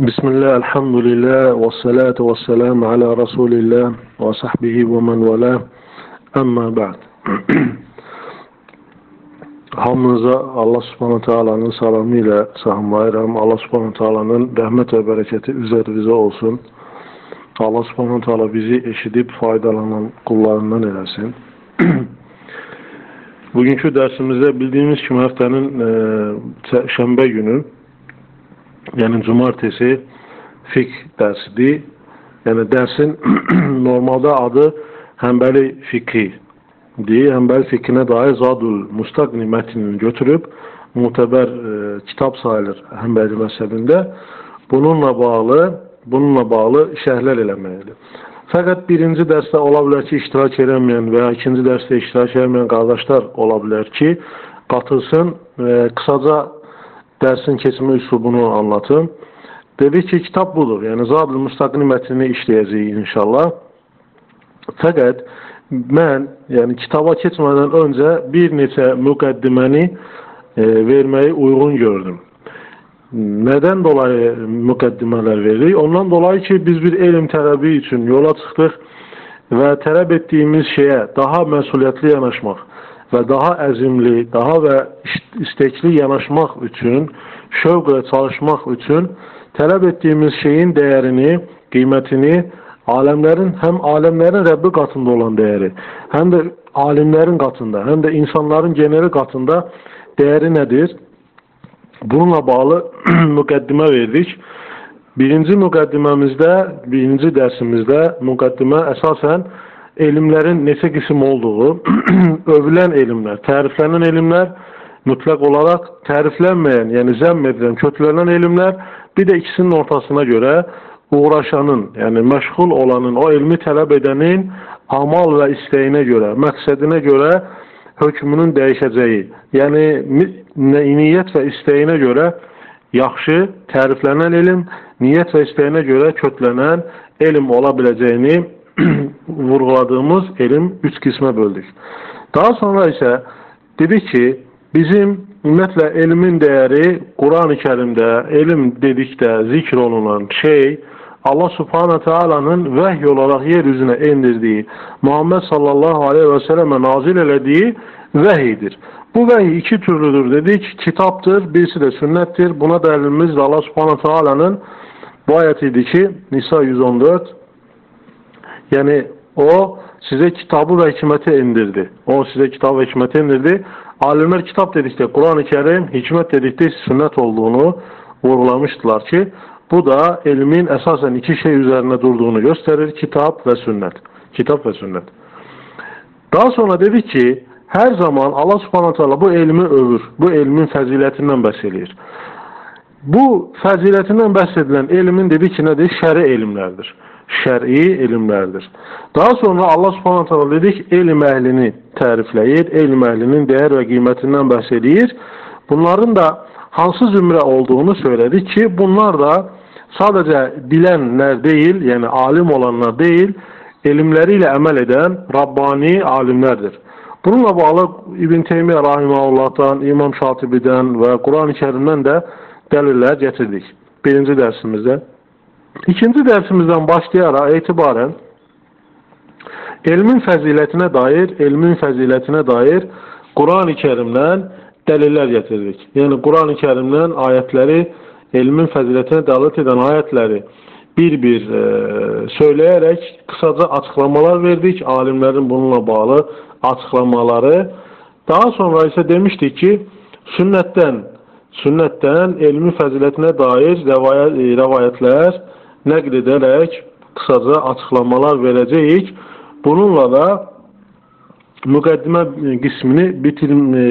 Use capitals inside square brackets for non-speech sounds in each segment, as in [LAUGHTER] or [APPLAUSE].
Bismillah, elhamdülillah, ve salatu ve selamu ala Resulillah ve sahbihi ve men vela. Amma ba'd. [CLEARS THROAT] Hamınıza Allah subhanahu teala'nın selamıyla sahamlayıram. Allah subhanahu teala'nın rahmet ve bereketi üzerinize olsun. Allah subhanahu teala bizi eşidip faydalanan kullarından eylesin. [CLEARS THROAT] Bugünkü dersimizde bildiğimiz kimi haftanın e, şembe günü yəni cumartesi fiqh dərsidir. Yəni dərsin normalda adı Həmbəli fiqhidir. Həmbəli fiqhinə dair Zadul Mustaqni mətnini götürüb mütəbər e, kitab sayılır Həmbəli məzhəbində. Bununla bağlı, bununla bağlı şərhlər eləməlidir. Fəqət birinci dərsdə ola bilər ki, iştirak eləməyən və ya ikinci dərsdə iştirak eləməyən qardaşlar ola bilər ki, qatılsın. E, qısaca dersin keçme üslubunu anlatım. Dedi ki, kitap budur. Yani Zadül Müstakini metnini işleyeceğiz inşallah. Fakat ben yani kitaba keçmeden önce bir neçə müqəddiməni e, vermeyi uygun gördüm. Neden dolayı mukaddimeler veririk? Ondan dolayı ki biz bir elim tələbi için yola çıxdıq və tələb etdiyimiz şeyə daha məsuliyyətli yanaşmaq və daha əzimli, daha və istekli yanaşmaq üçün, şövqlə çalışmaq üçün tələb etdiyimiz şeyin dəyərini, qiymətini aləmlərin, həm aləmlərin Rəbbi qatında olan dəyəri, həm də alimlərin qatında, həm də insanların geneli qatında dəyəri nədir? Bununla bağlı [CLEARS THROAT] müqəddimə verdik. Birinci müqəddiməmizdə, birinci dərsimizdə müqəddimə əsasən elimlerin neçə qism olduğu, [CLEARS THROAT] övülən elmlər, təriflənən elmlər, mütləq olaraq təriflənməyən, yəni zəmm edilən, köklənən elmlər, bir də ikisinin ortasına görə uğraşanın, yəni məşğul olanın, o elmi tələb edənin amal və istəyinə görə, məqsədinə görə hökmünün dəyişəcəyi, yəni niyyət və istəyinə görə yaxşı, təriflənən elm, niyyət və istəyinə görə köklənən elm ola biləcəyini [CLEARS THROAT] vurguladığımız elm üç qismə böldük. Daha sonra isə dedik ki, bizim ümumiyyətlə elmin dəyəri Quran-ı Kərimdə, elm dedikdə zikr olunan şey Allah Subhanahu Teala'nın vahiy olarak yeryüzüne indirdiği, Muhammed sallallahu aleyhi ve selleme nazil elediği vehiydir. Bu vehiy iki türlüdür dedik. Kitaptır, birisi de sünnettir. Buna delilimiz de Allah Subhanahu Teala'nın bu ayetiydi ki Nisa 114 Yəni o sizə kitabı və hikməti indirdi. O sizə kitab və hikməti indirdi. Alimlər kitab dedikdə Quran-ı Kerim, hikmət dedikdə sünnət olduğunu vurğulamışdılar ki, bu da elmin əsasən iki şey üzərində durduğunu göstərir. Kitab və sünnət. Kitab və sünnət. Daha sonra dedik ki, hər zaman Allah subhanahu teala bu elmi övür, bu elmin fəzilətindən bəhs eləyir. Bu fəzilətindən bəhs edilən elmin dedik ki, nədir? Şəri elmlərdir şəri elmlərdir. Daha sonra Allah Subhanahu taala dedi ki, elm əhlini tərifləyir, elm əhlinin dəyər və qiymətindən bəhs eləyir. Bunların da hansı zümrə olduğunu söylədi ki, bunlar da sadəcə bilənlər deyil, yəni alim olanlar deyil, elmləri ilə əməl edən Rabbani alimlərdir. Bununla bağlı İbn Teymiyyə rahimehullahdan, İmam Şatibidən və Quran-ı Kərimdən də dəlillər gətirdik. Birinci dərsimizdə İkinci dərsimizdən başlayaraq etibarən elmin fəzilətinə dair, elmin fəzilətinə dair Qurani Kərimdən dəlillər gətiririk. Yəni Qurani Kərimdən ayətləri, elmin fəzilətinə dəlalət edən ayətləri bir-bir e, söyləyərək qısaca açıqlamalar verdik, alimlərin bununla bağlı açıqlamaları. Daha sonra isə demişdik ki, sünnətdən sünnətdən elmi fəzilətinə dair rəvayət, rəvayətlər nəql ederek kısaca açıklamalar vereceğiz. Bununla da müqəddimə qismini bitir, e,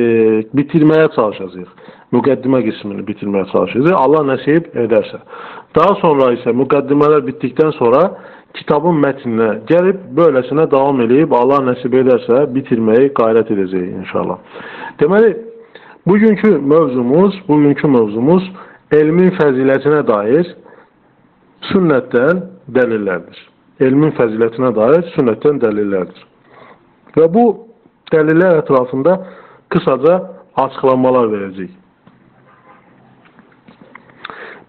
bitirməyə çalışacağıq müqəddimə qismini bitirməyə çalışacağıq. Allah nəsib edərsə. Daha sonra isə müqəddimələr bitdikdən sonra kitabın mətninə gəlib böyləsinə davam edib Allah nəsib edərsə bitirməyi qayrət edəcəyik inşallah. Deməli bugünkü mövzumuz, bugünkü mövzumuz elmin fəzilətinə dair sünnətdən dəlillərdir. Elmin fəzilətinə dair sünnətdən dəlillərdir. Və bu dəlillər ətrafında qısaca açıqlamalar verəcəyik.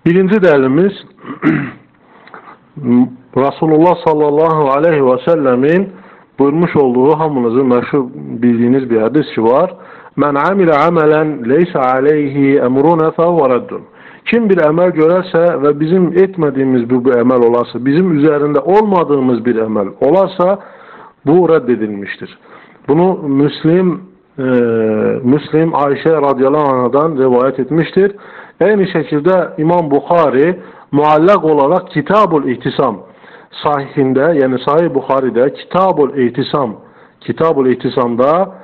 Birinci dəlilimiz Resulullah [CLEARS THROAT] sallallahu aleyhi ve sellemin buyurmuş olduğu hamınızın meşhur bildiğiniz bir hadis var. Men amile amelen leysa aleyhi emruna fehuve reddun. Kim bir emel görerse ve bizim etmediğimiz bir, bir emel olarsa, bizim üzerinde olmadığımız bir emel olarsa bu reddedilmiştir. Bunu Müslim e, Müslim Ayşe radıyallahu anh'dan rivayet etmiştir. Aynı şekilde İmam Bukhari muallak olarak Kitabul İhtisam sahihinde yani Sahih Bukhari'de Kitabul İhtisam Kitabul İhtisam'da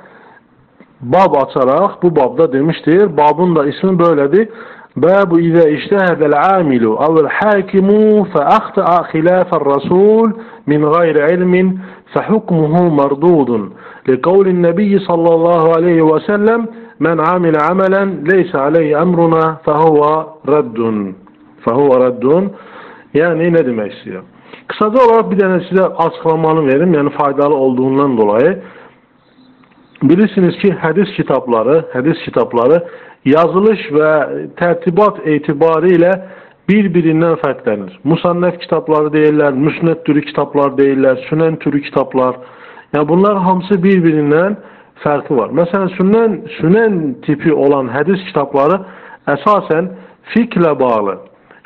bab açarak bu babda demiştir. Babın da ismi böyledir. Babu izâ iştehedel amilu evvel hakimu fe ahta'a khilâfer rasul min gayri ilmin fe hukmuhu merdudun. لقول النبي صلى الله عليه وسلم من عمل عملا ليس عليه أمرنا فهو رد فهو رد yani ne demek istiyor? Kısaca olarak bir tane size açıklamanı verim. Yani faydalı olduğundan dolayı. Bilirsiniz ki hadis kitapları, hadis kitapları yazılış ve tertibat itibariyle birbirinden fərqlənir. Musannef kitapları deyirlər, müsned türü kitaplar deyirlər, sünen türü kitaplar. Yani bunlar hamısı birbirinden farkı var. Mesela sünen, sünen tipi olan hadis kitapları esasen fikle bağlı.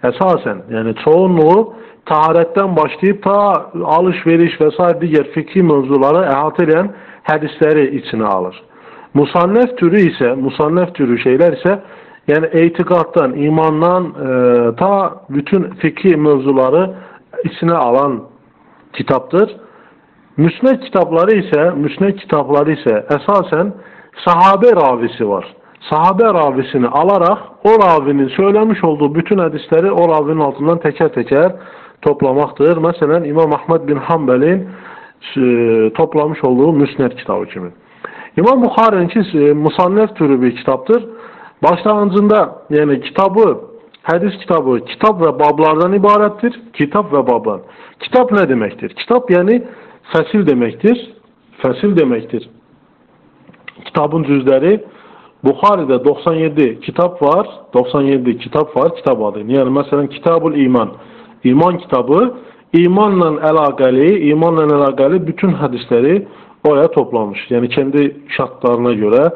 Esasen yani çoğunluğu taharetten başlayıp ta alışveriş vesaire diğer fikri mevzuları ehate eden hadisleri içine alır. Musannef türü ise, musannef türü şeyler ise yani itikattan, imandan e, ta bütün fikri mevzuları içine alan kitaptır. Müsned kitapları ise, müsned kitapları ise esasen sahabe ravisi var. Sahabe ravisini alarak o ravinin söylemiş olduğu bütün hadisleri o ravinin altından teker teker toplamaktır. Mesela İmam Ahmed bin Hanbel'in e, toplamış olduğu müsned kitabı kimi. İmam Buxarınki e, musannəf türü bir kitabdır. Başlanğıcında, yəni kitabı, hədis kitabı, kitab və bablardan ibarətdir. Kitab və bablar. Kitab nə deməkdir? Kitab yəni fəsil deməkdir. Fəsil deməkdir. Kitabın cüzləri Buxarədə 97 kitab var. 97 kitab var kitab adı. Yəni məsələn Kitabul İman, İman kitabı imanla əlaqəli, imanla əlaqəli bütün hədisləri oraya toplamış. Yani kendi şartlarına göre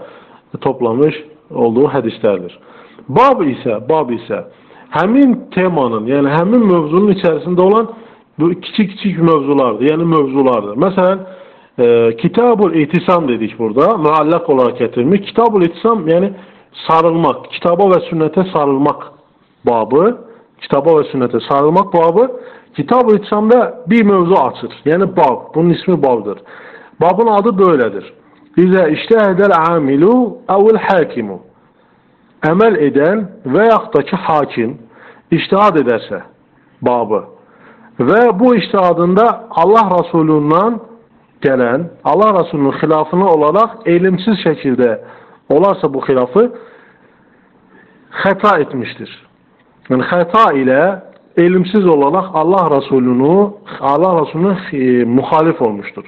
toplamış olduğu hadislerdir. Bab ise, bab ise həmin temanın, yani həmin mövzunun içerisinde olan kiçik-kiçik mövzulardır. Yani mövzulardır. Mesela e, Kitabul İtisam dedik burada. Muallak olarak getirmiş. Kitabul İtisam yani sarılmak. Kitaba ve sünnete sarılmak babı. Kitaba ve sünnete sarılmak babı. Kitab-ı İtisam'da bir mövzu açır. Yani bab. Bunun ismi babdır. Babın adı böyledir. İzə iştəhədəl amilu əvəl hakimu. Əməl edən və yaxud da ki hakim iştihad edərsə babı və bu iştihadında Allah Resulündən gələn, Allah Resulünün xilafına olaraq elimsiz şəkildə olarsa bu xilafı xəta etmişdir. Yəni xəta ilə elimsiz olaraq Allah Resulünü Allah Resulünün e, muhalif olmuştur.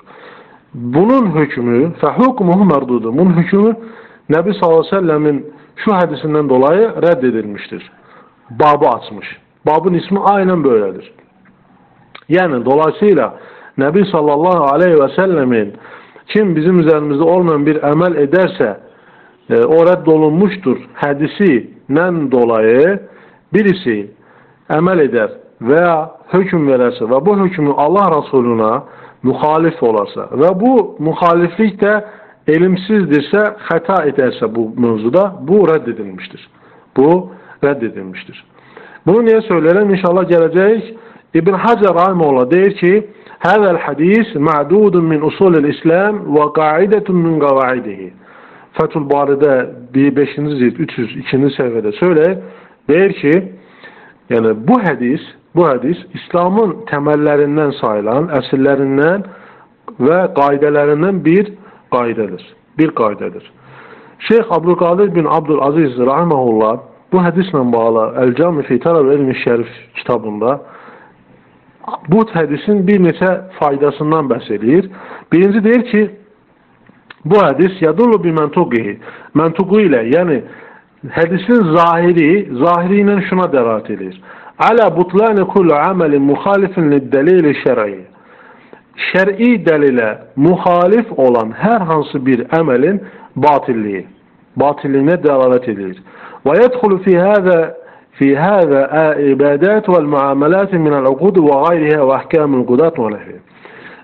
Bunun hükmü fe hukmuhu merdudu. Bunun hükmü Nebi sallallahu aleyhi ve sellemin şu hadisinden dolayı reddedilmiştir. Babı açmış. Babın ismi aynen böyledir. Yani dolayısıyla Nebi sallallahu aleyhi ve sellemin kim bizim üzerimizde olmayan bir emel ederse e, o reddolunmuştur hadisinden dolayı birisi emel eder veya hüküm verirse ve bu hükmü Allah Resulüne muhalif olarsa ve bu muhaliflik de elimsizdirse, hata ederse bu mevzuda bu reddedilmiştir. Bu reddedilmiştir. Bunu niye söylerim? İnşallah gelecek. İbn Hacer Rahimullah der ki هذا الحديث معدود من أصول الإسلام وقاعدة من قواعده Fethül Bari'de 5. cilt 302. sayfada söyler. Der ki yani bu hadis bu hadis İslamın temellerinden sayılan, əsirlərindən və qaydələrindən bir qaydadır. Bir qaydadır. Şeyx Abdülqadir bin Abdülaziz rahimehullah bu hədislə bağlı Əl-Cami fi Talab Elmi Şərif kitabında bu hədisin bir neçə faydasından bəhs edir. Birinci deyir ki, bu hədis yadullu bi məntuqihi. Məntuqu ilə, yəni hədisin zahiri, zahiri ilə şuna dərat edir. ala butlani kulli amelin muhalifin lid-delil şer'i. Şer'i delile muhalif olan her hansı bir əməlin batilliyi, batilliyine delalet edilir. Ve yedhulu fi hada fi hada ibadat vel muamalat min al-uqud ve gayriha ve ahkamul qudat ve nahvi.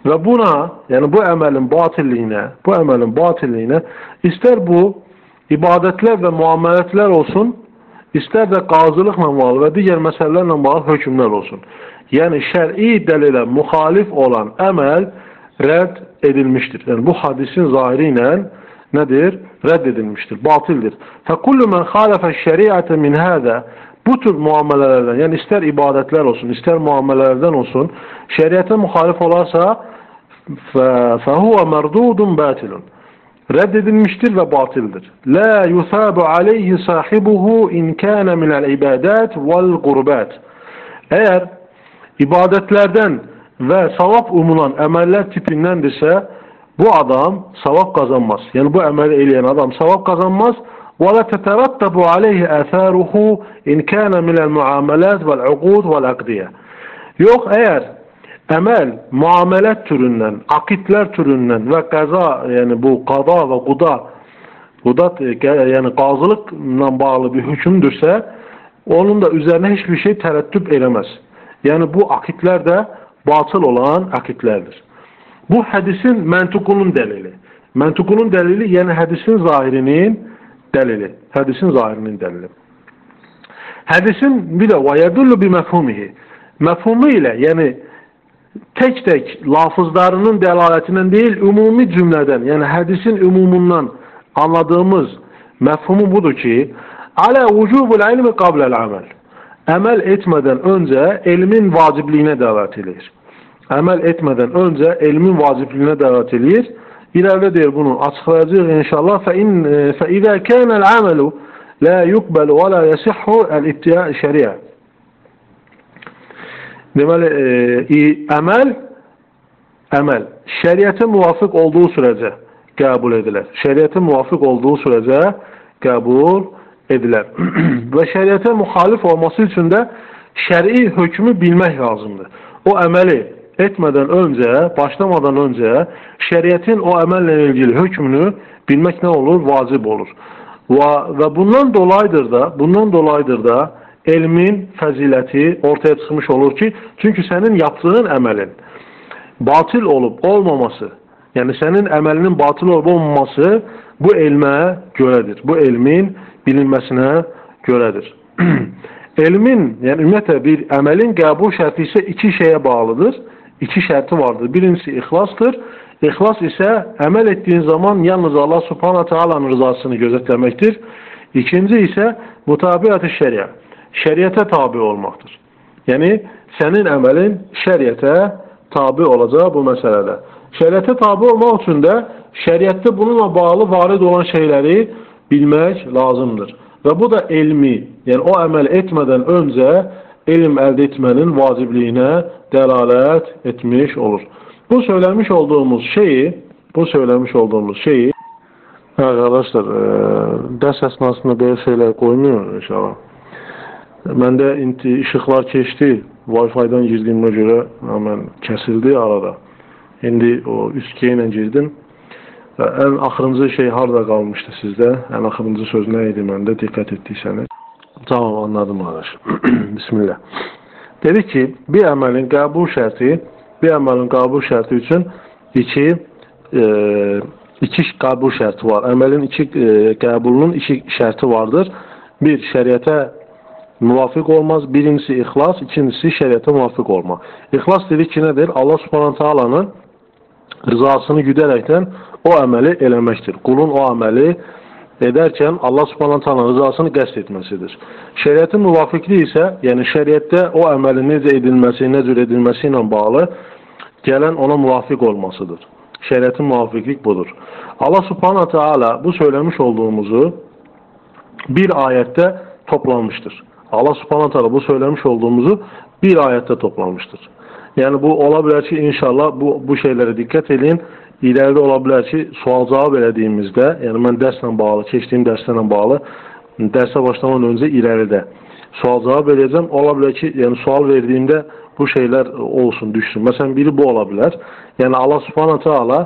Ve buna yani bu emelin batilliyine, bu emelin batilliyine ister bu ibadetler ve muameletler olsun, ister de qazılıqla bağlı ve diğer meselelerle bağlı hükümler olsun. Yani şer'i delile muhalif olan emel red edilmiştir. Yani bu hadisin zahiriyle nedir? Reddedilmiştir, batildir. فَكُلُّ مَنْ خَالَفَ الشَّرِيعَةَ min hâdâ bu tür muamelelerden yani ister ibadetler olsun ister muamelelerden olsun şeriate muhalif olarsa فَهُوَ مَرْدُودٌ بَاتِلٌ reddedilmiştir ve batildir. La yusabu aleyhi sahibuhu in kana min el ibadat vel gurbat. Eğer ibadetlerden ve savap umulan emeller tipindendirse bu adam savap kazanmaz. Yani bu emeli eyleyen adam savap kazanmaz. وَلَا تَتَرَتَّبُ عَلَيْهِ اَثَارُهُ اِنْ كَانَ مِنَ الْمُعَامَلَاتِ وَالْعُقُودِ وَالْاَقْدِيَةِ Yok eğer emel, muamelet türünden, akitler türünden ve kaza yani bu kada ve kuda kudat yani qazılıkla bağlı bir hükümdürse onun da üzerine hiçbir şey tereddüt elemez. Yani bu akitler de batıl olan akitlerdir. Bu hadisin mentukunun delili. Mentukunun delili yani hadisin zahirinin delili. Hadisin zahirinin delili. Hadisin bir de bi mefhumihi. Mefhumu ile yani tek tek lafızlarının delaletinden değil, umumi cümleden yani hadisin umumundan anladığımız mefhumu budur ki ala vücubul ilmi kablel amel emel etmeden önce ilmin vacipliğine davet edilir. Emel etmeden önce ilmin vacipliğine davet edilir. İleride diyor bunu açıklayacağız inşallah. Fe in fe iza kana el amelu la yuqbal ve la yasihhu el ittiya. Deməli, e, əməl əməl şəriətə müvafiq olduğu sürəcə qəbul edilər. Şəriətə müvafiq olduğu sürəcə qəbul edilər. [CLEARS THROAT] Və şəriətə müxalif olması üçün də şəri hökmü bilmək lazımdır. O əməli etmədən öncə, başlamadan öncə şəriətin o əməllə ilgili hökmünü bilmək nə olur? Vacib olur. Və, və bundan dolayıdır da, bundan dolayıdır da elmin fəziləti ortaya çıxmış olur ki, çünki sənin yaptığın əməlin batil olub olmaması, yəni sənin əməlinin batil olub olmaması bu elmə görədir. Bu elmin bilinməsinə görədir. [CLEARS THROAT] elmin, yəni ümumiyyətlə bir əməlin qəbul şərti isə iki şeyə bağlıdır. İki şərti vardır. Birincisi ixlasdır. İxlas isə əməl etdiyin zaman yalnız Allah subhanahu taalanın rızasını gözetlemektir. İkinci isə mutabiat-ı şəriə şəriətə tabi olmaqdır. Yəni, sənin əməlin şəriətə tabi olacağı bu məsələdə. Şəriətə tabi olmaq üçün də şəriətdə bununla bağlı varid olan şeyləri bilmək lazımdır. Və bu da elmi, yəni o əməl etmədən öncə elm əldə etmənin vacibliyinə dəlalət etmiş olur. Bu söyləmiş olduğumuz şeyi, bu söyləmiş olduğumuz şeyi Arkadaşlar, e, dərs əsnasında belə şeylər qoymuyor inşallah. Məndə işıqlar keçdi. Wi-Fi-dan girdiyimə görə mən kəsildi arada. İndi o 3G ilə girdim. Və ən axırıncı şey harada qalmışdı sizdə? Ən axırıncı söz nə idi məndə? Diqqət etdiysəniz. Tamam, anladım qardaş. [CLEARS THROAT] Bismillah. Dedi ki, bir əməlin qəbul şərti, bir əməlin qəbul şərti üçün iki e, iki qəbul şərti var. Əməlin iki e, qəbulunun iki şərti vardır. Bir, şəriətə muvaffiq olmaz. Birincisi ihlas, ikincisi şəriətə muvaffiq olma. İhlas dedik ki, nədir? Allah subhanahu taalanın rızasını güdərəkdən o əməli eləməkdir. Qulun o əməli edərkən Allah subhanahu taalanın rızasını qəsd etməsidir. Şəriətin müvafiqliyi isə, yəni şəriətdə o əməlin necə edilməsi, nə cür edilməsi ilə bağlı gələn ona müvafiq olmasıdır. Şəriətin müvafiqlik budur. Allah subhanahu taala bu söyləmiş olduğumuzu bir ayətdə toplanmışdır. Allah subhanahu teala bu söylemiş olduğumuzu bir ayette toplamıştır. Yani bu olabilir ki inşallah bu, bu şeylere dikkat edin. İleride olabilir ki sual cevap elədiyimizdə, yəni mən dərslə bağlı, keçdiyim dərslərlə bağlı, dərsə başlamadan öncə irəlidə sual cevap vereceğim. Olabilir ki yani sual verdiğimde bu şeyler olsun, düşsün. Mesela biri bu olabilir. Yani Allah subhanahu teala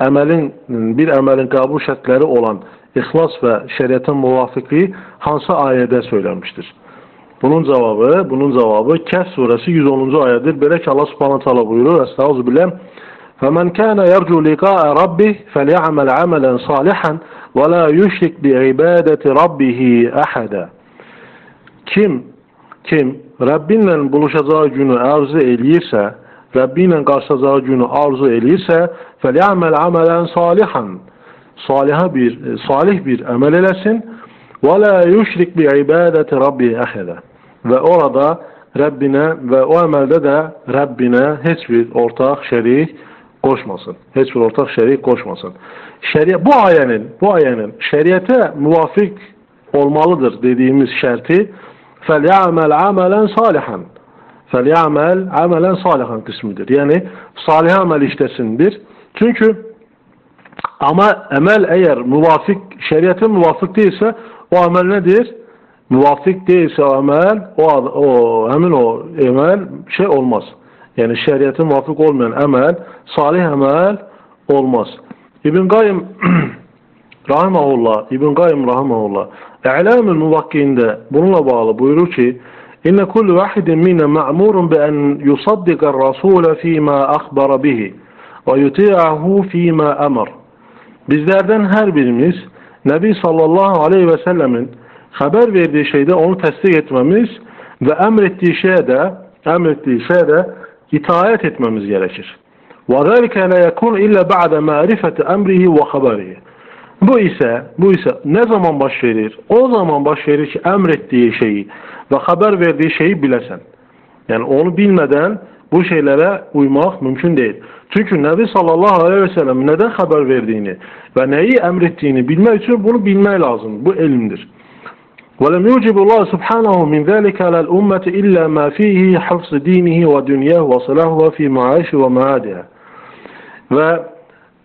əməlin, bir əməlin qəbul şərtləri olan ixlas və şəriətə müvafiqliyi hansı ayədə söylenmiştir? Bunun cevabı, bunun cevabı Kehf suresi 110. ayədir. Belə ki Allah Subhanahu taala buyurur: "Estağfirullah. فَمَنْ كَانَ يَرْجُو لِقَاءَ رَبِّهِ فَلْيَعْمَلْ عَمَلًا صَالِحًا وَلَا يُشْرِكْ بِعِبَادَةِ رَبِّهِ أَحَدًا." Kim kim Rabbinlə buluşacağı günü arzu eləyirsə, Rəbbi ilə qarşılacağı günü arzu eləyirsə, fəlyəməl əmələn salihan. Salihə bir, salih bir əməl eləsin və la yüşrik bi ibadəti rabbi əhədə. Və orada Rəbbinə və o əməldə də Rəbbinə heç bir ortaq şərik qoşmasın. Heç bir ortaq şərik qoşmasın. Şəriət bu ayənin, bu ayənin şəriətə müvafiq olmalıdır dediyimiz şərti fəlyəməl əmələn salihan. فَلْيَعْمَلْ amelen salihan kısmıdır. Yani salih amel işlesindir. Çünkü ama emel eğer muvafık, şeriatı muvafık değilse o amel nedir? muvafık değilse amel o, o hemen o emel şey olmaz. Yani şeriatın muvafık olmayan emel, salih emel olmaz. İbn Kayyim [CLEARS THROAT] rahimahullah, İbn Kayyim rahimahullah İ'lamül muvakkiinde bununla bağlı buyurur ki İnne kullu vahidin minne ma'murun bi en yusaddika rasule fîmâ akhbara bihi ve yuti'ahu fîmâ emr. Bizlerden her birimiz Nebi sallallahu aleyhi ve sellemin haber verdiği şeyde onu tasdik etmemiz ve emrettiği şeye de emrettiği şeye de itaat etmemiz gerekir. وَذَلِكَ لَا يَكُونُ إِلَّا بَعْدَ مَعْرِفَةِ أَمْرِهِ وَخَبَرِهِ Bu ise, bu ise ne zaman baş verir? O zaman baş verir ki emrettiği şeyi ve haber verdiği şeyi bilesen. Yani onu bilmeden bu şeylere uymak mümkün değil. Çünkü Nebi sallallahu aleyhi ve sellem neden haber verdiğini ve neyi emrettiğini bilmek için bunu bilmek lazım. Bu elimdir. وَلَمْ يُوجِبُ اللّٰهُ سُبْحَانَهُ مِنْ ذَٰلِكَ عَلَى الْأُمَّةِ إِلَّا مَا ف۪يهِ حَفْصِ دِينِهِ وَدُنْيَهُ وَصَلَاهُ وَف۪ي مَعَاشِ وَمَعَادِهَا Ve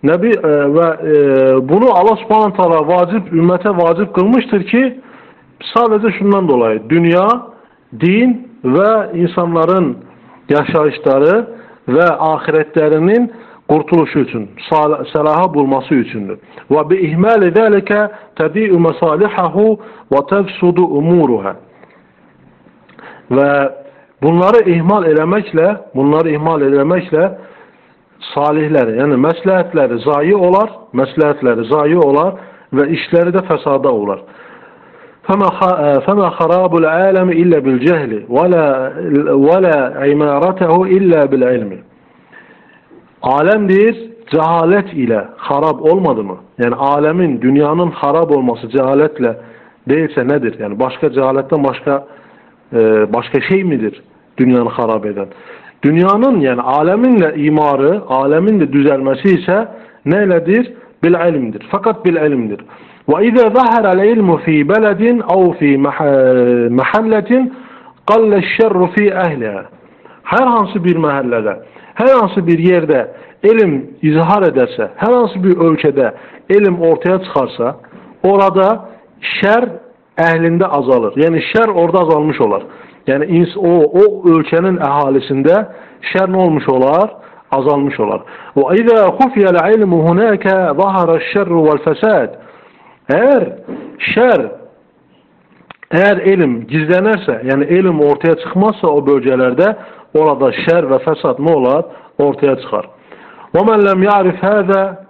Nebi e, ve e, bunu Allah subhanahu teala vacip, ümmete vacip kılmıştır ki sadece şundan dolayı dünya, din ve insanların yaşayışları ve ahiretlerinin kurtuluşu için, salaha bulması içindir. Ve bi ihmali zalika tadi'u masalihahu ve tefsudu umuruha. Ve bunları ihmal elemekle, bunları ihmal elemekle salihleri, yani məsləhətləri zayi olar, məsləhətləri zayi olar və işləri də fəsada olar. فما خراب العالم إلا بالجهل ولا ولا عمارته إلا بالعلم. alemdir cehalet ile harap olmadı mı? Yani alemin, dünyanın harap olması cehaletle değilse nedir? Yani başka cehaletten başka e, başka şey midir dünyanı harap eden? Dünyanın yani aleminle imarı, alemin de düzelmesi ise neyledir? Bil ilimdir. Fakat bil ilimdir. Ve izâ zahara ilmu fi beledin ev fi mahalletin qalle şerru fi ehliha. Her hansı bir mahallede her hansı bir yerde ilim izhar ederse, her hansı bir ölkədə ilim ortaya çıxarsa, orada şər əhlində azalır. Yəni şər orada azalmış olar. Yəni o o ölkənin əhalisində şər nə olmuş olar? Azalmış olar. Xufiyəl ilmu hunaka zahara şerr vel fesad eğer şer, eğer ilim gizlenirse, yani ilim ortaya çıkmazsa o bölgelerde orada şer ve fesat ne olar? Ortaya çıkar. وَمَنْ لَمْ يَعْرِفْ هَذَا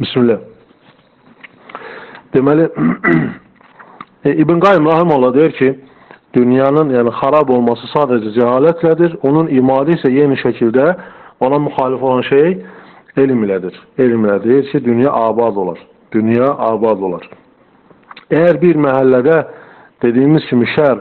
Bismillah. Deməli [CLEARS THROAT] e, İbn Qayyim rahimehullah deyir ki, dünyanın yəni xarab olması sadəcə cəhalətlədir. Onun imadı isə yeni şəkildə ona müxalif olan şey elm ilədir. Elm ilə deyir ki, dünya abad olar. Dünya abad olar. Eğer bir məhəllədə dediyimiz kimi şər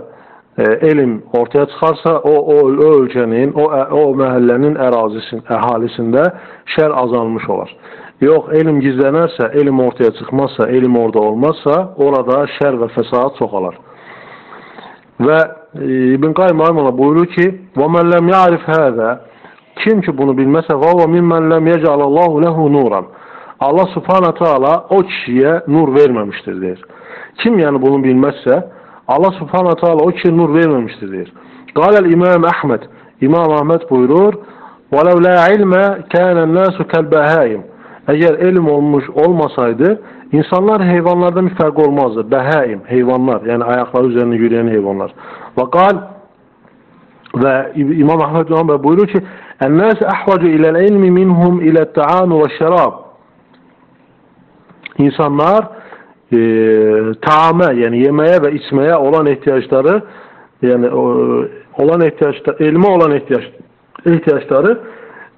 e, elm ortaya çıxarsa, o, o, o ölkənin, o, o məhəllənin ərazisin, əhalisində şər azalmış olar. Yox, elm gizlənərsə, elm ortaya çıxmazsa, elm orada olmazsa, orada şər və fəsad çoxalar. Və e, İbn Qayyim Rahimullah buyurur ki, "Və men lem ya'rif hada" Kim ki bunu bilməsə, "Və və mimmen lem yec'alallahu lehu nuran" Allah Subhanahu taala o kişiyə nur verməmişdir deyir. Kim yəni bunu bilməzsə, Allah Subhanahu taala o kişiyə nur verməmişdir deyir. Qala İmam Ahmed, İmam Ahmed buyurur: "Vələv la ilmə kənən-nasu kal-bahaim." Eğer elm olmuş olmasaydı insanlar heyvanlardan bir fark olmazdı. Behaim, heyvanlar yani ayakları üzerinde yürüyen hayvanlar. Vakal ve İmam Ahmed bin Hanbel buyuruyor ki اَنَّاسِ اَحْوَجُ اِلَى الْاِلْمِ مِنْهُمْ اِلَى التَّعَانُ وَالشَّرَابِ İnsanlar e, taame yani yemeye ve içmeye olan ihtiyaçları yani o, olan ihtiyaçları, elme olan ihtiyaç, ihtiyaçları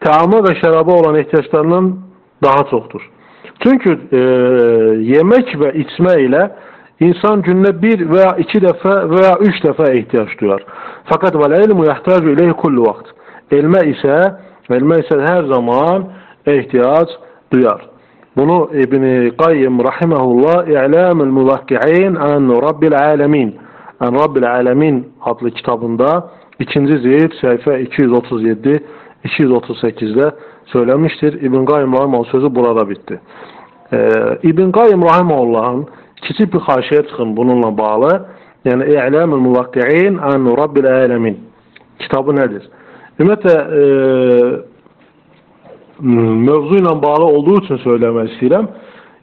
taama ve şaraba olan ihtiyaçlarının daha çoktur. Çünkü e, yemek ve içme ile insan günde bir veya iki defa veya üç defa ihtiyaç duyar. Fakat vel ilmu yahtacu ileyhi kullu vakt. Elme ise elme ise her zaman ihtiyaç duyar. Bunu İbn-i Qayyim rahimehullah İ'lamul Muvakki'in an Rabbil Alemin an Rabbil Alemin adlı kitabında ikinci ziyd sayfa 237 238'de söylemiştir. İbn Qayyim Rahimullah sözü burada bitti. Ee, İbn Qayyim Rahimullah'ın kiçik bir xaşiyə çıxın bununla bağlı. Yəni İ'lamul Muvaqqi'in an Rabbil Alamin kitabı nədir? Ümumiyyətlə e, mövzu ilə bağlı olduğu üçün söyləmək istəyirəm.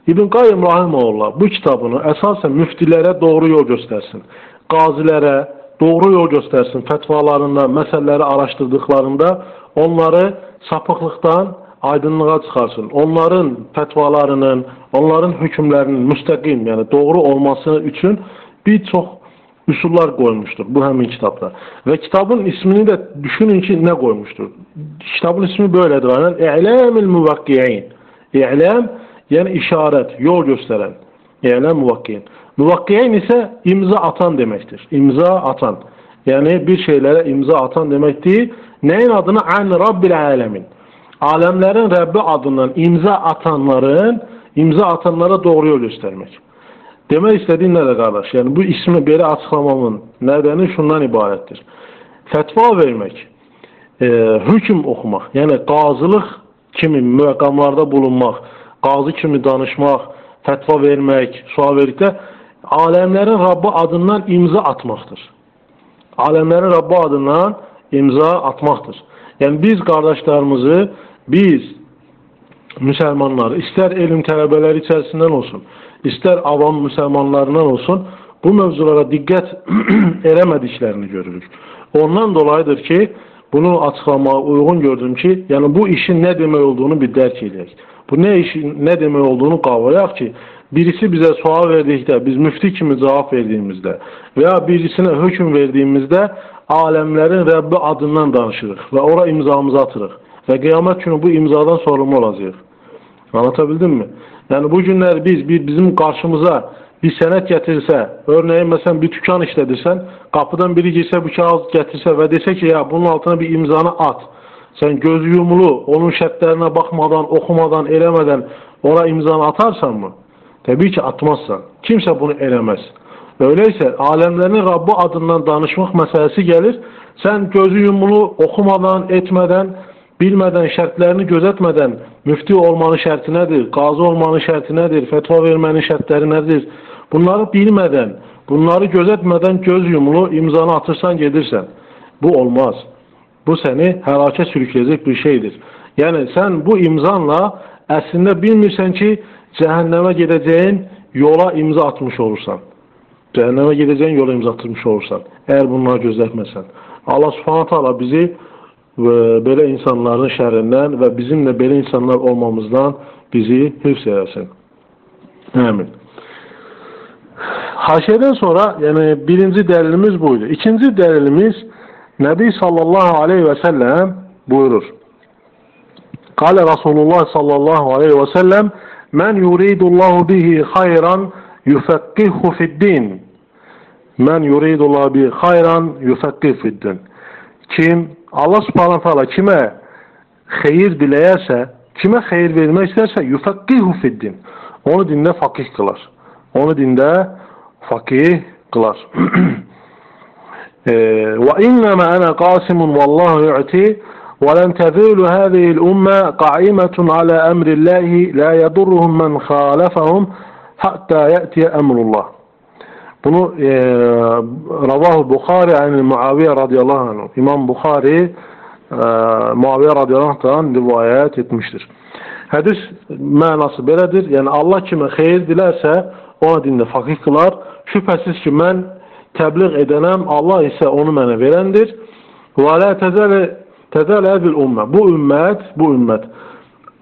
İbn Qayyim Rahimullah bu kitabını əsasən müftilərə doğru yol göstərsin. Qazilərə doğru yol göstərsin. Fətvalarında, məsələləri araşdırdıqlarında onları sapıqlıqdan aydınlığa çıxarsın. Onların fətvalarının, onların hökmlərinin müstəqim, yəni doğru olması üçün bir çox üsullar qoymuşdur bu həmin kitabda. Və kitabın ismini də düşünün ki, nə qoymuşdur. Kitabın ismi böylədir. Yəni İ'lamul Muvaqqi'in. İ'lam yəni işarət, yol göstərən. İ'lam Muvaqqi'in. Muvaqqi'in isə imza atan deməkdir. İmza atan. Yəni bir şeylərə imza atan deməkdir. Neyin adına? An Rabbil Alemin. Alemlerin Rabbi adından imza atanların, imza atanlara doğru yol göstermek. Demək istədiyim nədir qardaş? Yəni bu ismi belə açıqlamamın nədəni şundan ibarətdir. Fətva vermək, e, hökm oxumaq, yəni qazılıq kimi müəqqamlarda bulunmaq, qazı kimi danışmaq, fətva vermək, sual verdikdə aləmlərin Rabbi adından imza atmaqdır. Aləmlərin Rabbi adından imza atmaqdır. Yəni biz qardaşlarımızı, biz müsəlmanlar, istər elm tələbələri içərisindən olsun, istər avam müsəlmanlarından olsun, bu mövzulara diqqət [CLEARS THROAT] eləmədiklərini görürük. Ondan dolayıdır ki, bunu açıqlamağa uyğun gördüm ki, yəni bu işin nə demək olduğunu bir dərk edək. Bu nə işin nə demək olduğunu qavrayaq ki, birisi bizə sual verdikdə, biz müfti kimi cavab verdiyimizdə və ya birisinə hökm verdiyimizdə aləmlərin Rəbbi adından danışırıq və ora imzamızı atırıq. Və qiyamət günü bu imzadan sorumlu olacaq. Anlatabildim mi? Yəni bu günlər biz bir bizim qarşımıza bir sənət gətirsə, örneğin məsələn bir tükan işlədirsən, qapıdan biri girsə bu kağız gətirsə və ki, ya bunun altına bir imzanı at. Sən göz yumulu, onun şərtlərinə baxmadan, oxumadan, eləmədən ora imzanı atarsanmı? Təbii ki, atmazsan. Kimsə bunu eləməz. Öyleyse alemlerin Rabbi adından danışmak meselesi gelir. Sen gözü yumulu okumadan, etmeden, bilmeden, şərtlərini gözetmeden müfti olmanın şərti nədir, qazı olmanın şərti nədir, fetva vermenin şərtləri nədir? Bunları bilmeden, bunları gözetmeden göz yumulu imzanı atırsan gedirsən. Bu olmaz. Bu seni həlakə sürükleyecek bir şeydir. Yani sen bu imzanla əslində bilmirsən ki, cəhənnəmə gedəcəyin yola imza atmış olursan. Cəhənnəmə gedəcəyin yola imza atılmış olursan. Əgər bunları gözlətməsən. Allah subhanət hala bizi və belə insanların şərindən və bizim də belə insanlar olmamızdan bizi hifz eylesin. Amin. Haşiyeden sonra yani birinci delilimiz buydu. İkinci delilimiz Nebi sallallahu aleyhi ve sellem buyurur. Kale Resulullah sallallahu aleyhi ve sellem Men yuridullahu bihi hayran yufakkihu fiddin. Men yuridullahu bihi hayran yufakkihu fiddin. Kim Allah subhanahu teala kime xeyir diləyərsə, kime xeyir vermək istərsə yufakkihu fiddin. Onu dində fakih kılar. Onu dində fakih kılar. Ve [CLEARS THROAT] innema ana qasimun vallahu yu'ti ولن تزول هذه الأمة قائمة على أمر الله لا يضرهم من خالفهم حتى يأتي أمر الله bunu e, Ravahu Bukhari yani Muaviye radıyallahu anh İmam Bukhari e, Muaviye radıyallahu anh rivayet etmiştir. Hadis mənası belədir. Yəni Allah kimə xeyir dilərsə, ona dində faqih qılar. Şübhəsiz ki, mən təbliğ edənəm, Allah isə onu mənə verəndir. Və la təzələ təzələ bil ümmə. Bu ümmət, bu ümmət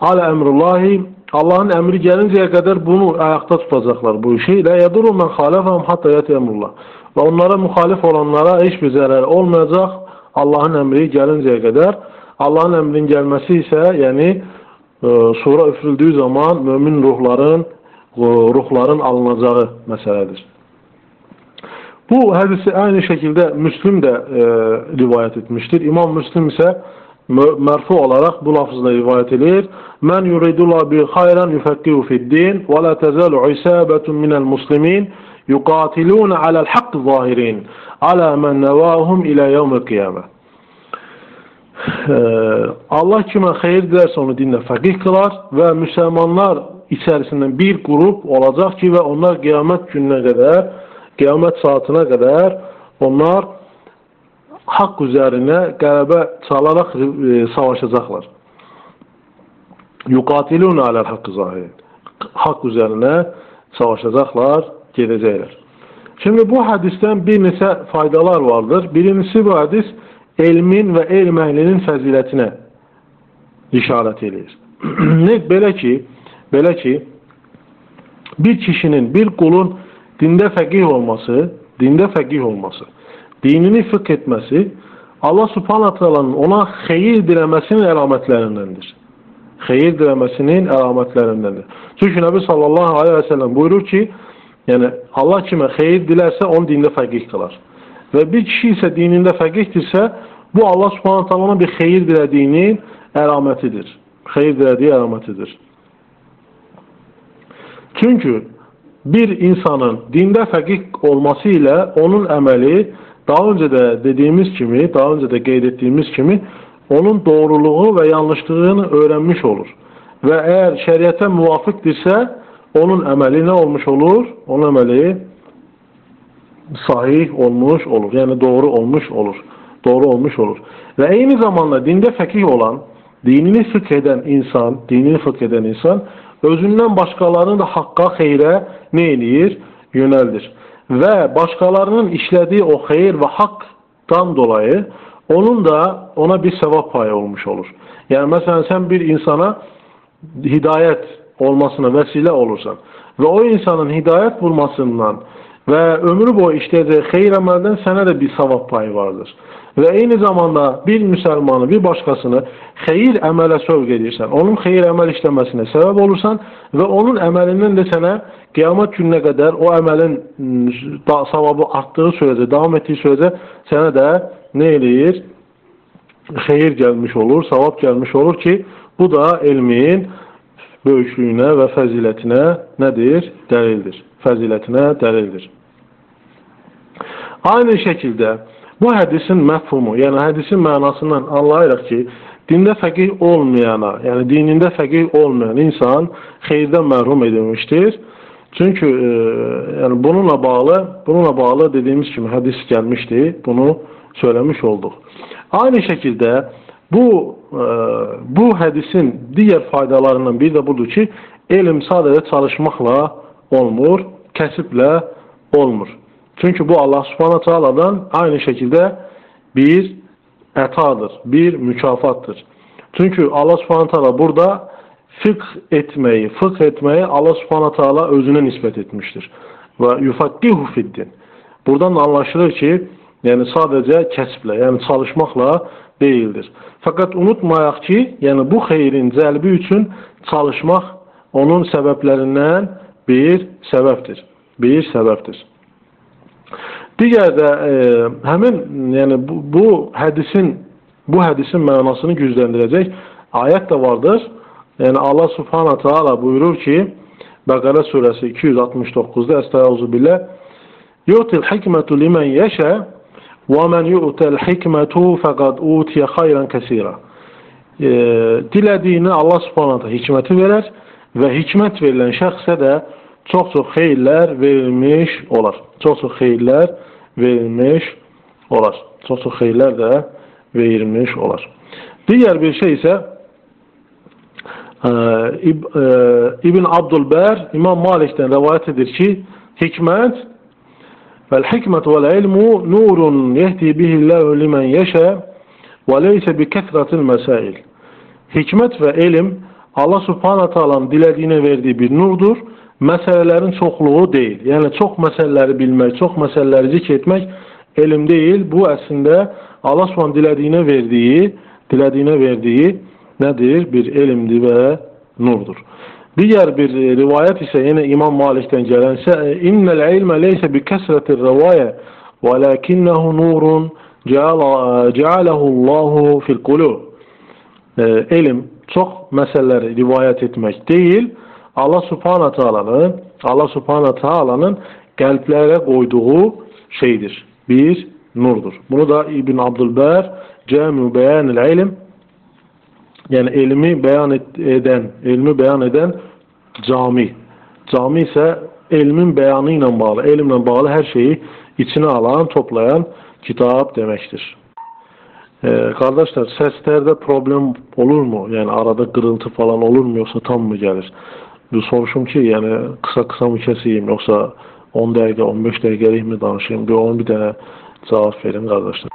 alə əmrullahi Allahın əmri gəlincəyə qədər bunu ayaqda tutacaqlar bu işi. La yaduru men xalafahum hatta yati əmrullah. Və onlara müxalif olanlara heç bir zərər olmayacaq Allahın əmri gəlincəyə qədər. Allahın əmrinin gəlməsi isə, yəni sura üfürüldüyü zaman mümin ruhların ruhların alınacağı məsələdir. Bu hədisi aynı şəkildə Müslim də e, rivayət etmişdir. İmam Müslim isə mərfu olaraq bu lafızla rivayət edir. Mən yuridullah bi xayran yufəkkihu fid-din və la tazalu isabetun minel muslimin yuqatilun ala'l haqq zahirin ala men nevahum ila yevmil qiyamah. Allah kimə xeyir dilərsə onu dinlə fəqih qılar və müsəlmanlar içərisindən bir qrup olacaq ki və onlar qiyamət gününə qədər, qiyamət saatına qədər onlar haqq üzərinə qələbə çalaraq e, savaşacaqlar. Yuqatilun aləl haqqı zahirin. Haqq üzərinə savaşacaqlar, gedəcəklər. Şimdi bu hədisdən bir neçə faydalar vardır. Birincisi bu hədis elmin və elm əhlinin fəzilətinə işarət edir. [CLEARS THROAT] ne belə ki, belə ki bir kişinin, bir qulun dində fəqih olması, dində fəqih olması, dinini fıkh etməsi Allah Subhanahu taalanın ona xeyir diləməsinin əlamətlərindəndir. Xeyir diləməsinin əlamətlərindəndir. Çünki Nəbi sallallahu aleyhi və səlləm buyurur ki, yəni Allah kimə xeyir dilərsə onu dində fəqih qılar. Və bir kişi isə dinində fəqihdirsə, bu Allah subhanahu ta'ala bir xeyir dilədiyinin əlamətidir. Xeyir dilədiyi əlamətidir. Çünki bir insanın dində fəqih olması ilə onun əməli daha öncə də dediyimiz kimi, daha öncə də qeyd etdiyimiz kimi onun doğruluğu və yanlışlığını öyrənmiş olur. Və əgər şəriətə müvafiqdirsə, onun əməli nə olmuş olur? Onun əməli sahih olmuş olur. Yəni doğru olmuş olur. Doğru olmuş olur. Ve aynı zamanda dinde fekih olan, dinini fıkh eden insan, dinini fıkh eden insan özündən başqalarını da haqqa, xeyrə nə eləyir? Yönəldir. Və başqalarının işlədiyi o xeyir və haqdan dolayı onun da ona bir sevap payı olmuş olur. Yəni məsələn sən bir insana hidayət olmasına vəsilə olursan və o insanın hidayət bulmasından və ömrü boyu işləyəcəyi xeyir əməldən sənə də bir savab payı vardır. Və eyni zamanda bir müsəlmanı, bir başqasını xeyir əmələ sövq edirsən, onun xeyir əməl işləməsinə səbəb olursan və onun əməlindən də sənə qiyamət gününə qədər o əməlin savabı artdığı sürəcə, davam etdiyi sürəcə sənə də nə eləyir? Xeyir gəlmiş olur, savab gəlmiş olur ki, bu da elmin böyüklüyünə və fəzilətinə nədir? Dəlildir. Fəzilətinə dəlildir. Aynı şəkildə bu hədisin məfhumu, yəni hədisin mənasından anlayırıq ki, dində fəqih olmayana, yəni dinində fəqih olmayan insan xeyirdən məhrum edilmişdir. Çünki e, yəni bununla bağlı, bununla bağlı dediyimiz kimi hədis gəlmişdi. Bunu söyləmiş olduq. Aynı şəkildə bu bu hədisin digər faydalarından biri də budur ki, elm sadəcə çalışmaqla olmur, kəsiblə olmur. Çünki bu Allah subhanahu teala'dan aynı şekilde bir etadır, bir mükafattır. Çünkü Allah subhanahu teala burada fıkh etmeyi, fıkh etmeyi Allah subhanahu teala özüne nispet etmiştir. Ve yufakkihu fiddin. Buradan da anlaşılır ki yani sadece kesple yani çalışmakla değildir. Fakat unutmayaq ki, yani bu xeyrin cəlbi üçün çalışmaq onun səbəblərindən bir səbəbdir. Bir səbəbdir. Digər də e, həmin yəni bu, bu hədisin bu hədisin mənasını gücləndirəcək ayət də vardır. Yəni Allah Subhanahu taala buyurur ki, Bəqərə surəsi 269-da Estaizu billah Yu'til hikmetu limen yeşe وَمَنْ يُؤْتَ الْحِكْمَةُ فَقَدْ اُوْتِيَ خَيْرًا كَسِيرًا e, Dilədiyini Allah subhanətə hikməti verər və hikmət verilən şəxsə də çox-çox xeyirlər verilmiş olar. Çox-çox xeyirlər verilmiş olar. Çox-çox xeyirlər də verilmiş olar. Digər bir şey isə e, İb, e, İbn Abdülbər İmam Malikdən rəvayət edir ki, hikmət hikmet vel ilmu nurun yehdi bihillahu limen leyse bi kesratil mesail. Hikmet ve ilim Allah subhanahu Taala'nın dilediğine verdiği bir nurdur. Meselelerin çokluğu değil. Yani çok meseleleri bilmek, çok meseleleri zikretmek elim değil. Bu aslında Allah subhanahu dilediğine verdiği, dilediğine verdiği nedir? Bir elimdir ve nurdur. Diğer bir rivayet ise yine İmam Malik'ten gelense innel ilme leyse bi kesretir rivaye velakinnehu nurun cealehu Allahu fil kulub. Elim çok meseleleri rivayet etmek değil, Allah Subhanahu Taala'nın Allah Subhanahu Taala'nın kalplere koyduğu şeydir. Bir nurdur. Bunu da İbn Abdülber Cami Beyanil İlim yani ilmi beyan eden, ilmi beyan eden cami. Cami ise ilmin beyanıyla bağlı, ilimle bağlı her şeyi içine alan, toplayan kitap demektir. Ee, kardeşler seslerde problem olur mu? Yani arada kırıltı falan olur mu yoksa tam mı gelir? Bir soruşum ki yani kısa kısa mı keseyim yoksa 10 dakika 15 dakikalık mi danışayım? Bir 10 bir tane cevap verin kardeşler.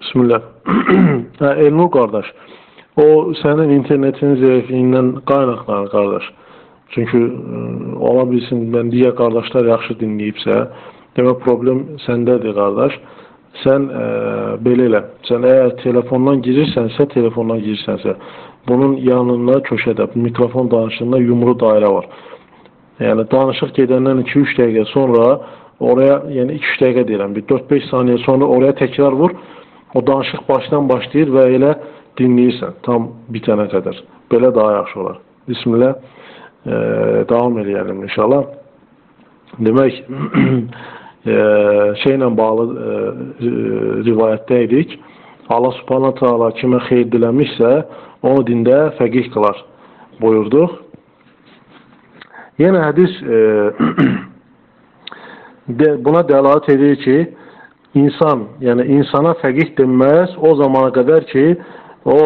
Bismillah. [CLEARS THROAT] ha, Elnur kardeş. O senin internetin zəifliyindən qaynaqlanır qardaş. Çünki ıı, ola bilsin mən digər qardaşlar yaxşı dinləyibsə, demək problem səndədir qardaş. Sən ə, belə elə. Sən əgər telefondan girirsənsə, telefondan girirsənsə, bunun yanında köşədə mikrofon danışığında yumru dairə var. Yəni danışıq gedəndən 2-3 dəqiqə sonra oraya, yəni 2-3 dəqiqə deyirəm, bir 4-5 saniyə sonra oraya təkrar vur. O danışıq başdan başlayır və elə dinləyirsən tam bitənə qədər. Belə daha yaxşı olar. Bismillah. E, davam eləyəlim inşallah. Demək [CLEARS THROAT] e, şeylə bağlı e, rivayətdə idik. Allah subhanahu taala kimə xeyir diləmişsə, onu dində fəqih qılar buyurduq. Yenə hədis e, [CLEARS THROAT] de, buna dəlalət edir ki, insan, yəni insana fəqih denməz o zamana qədər ki, o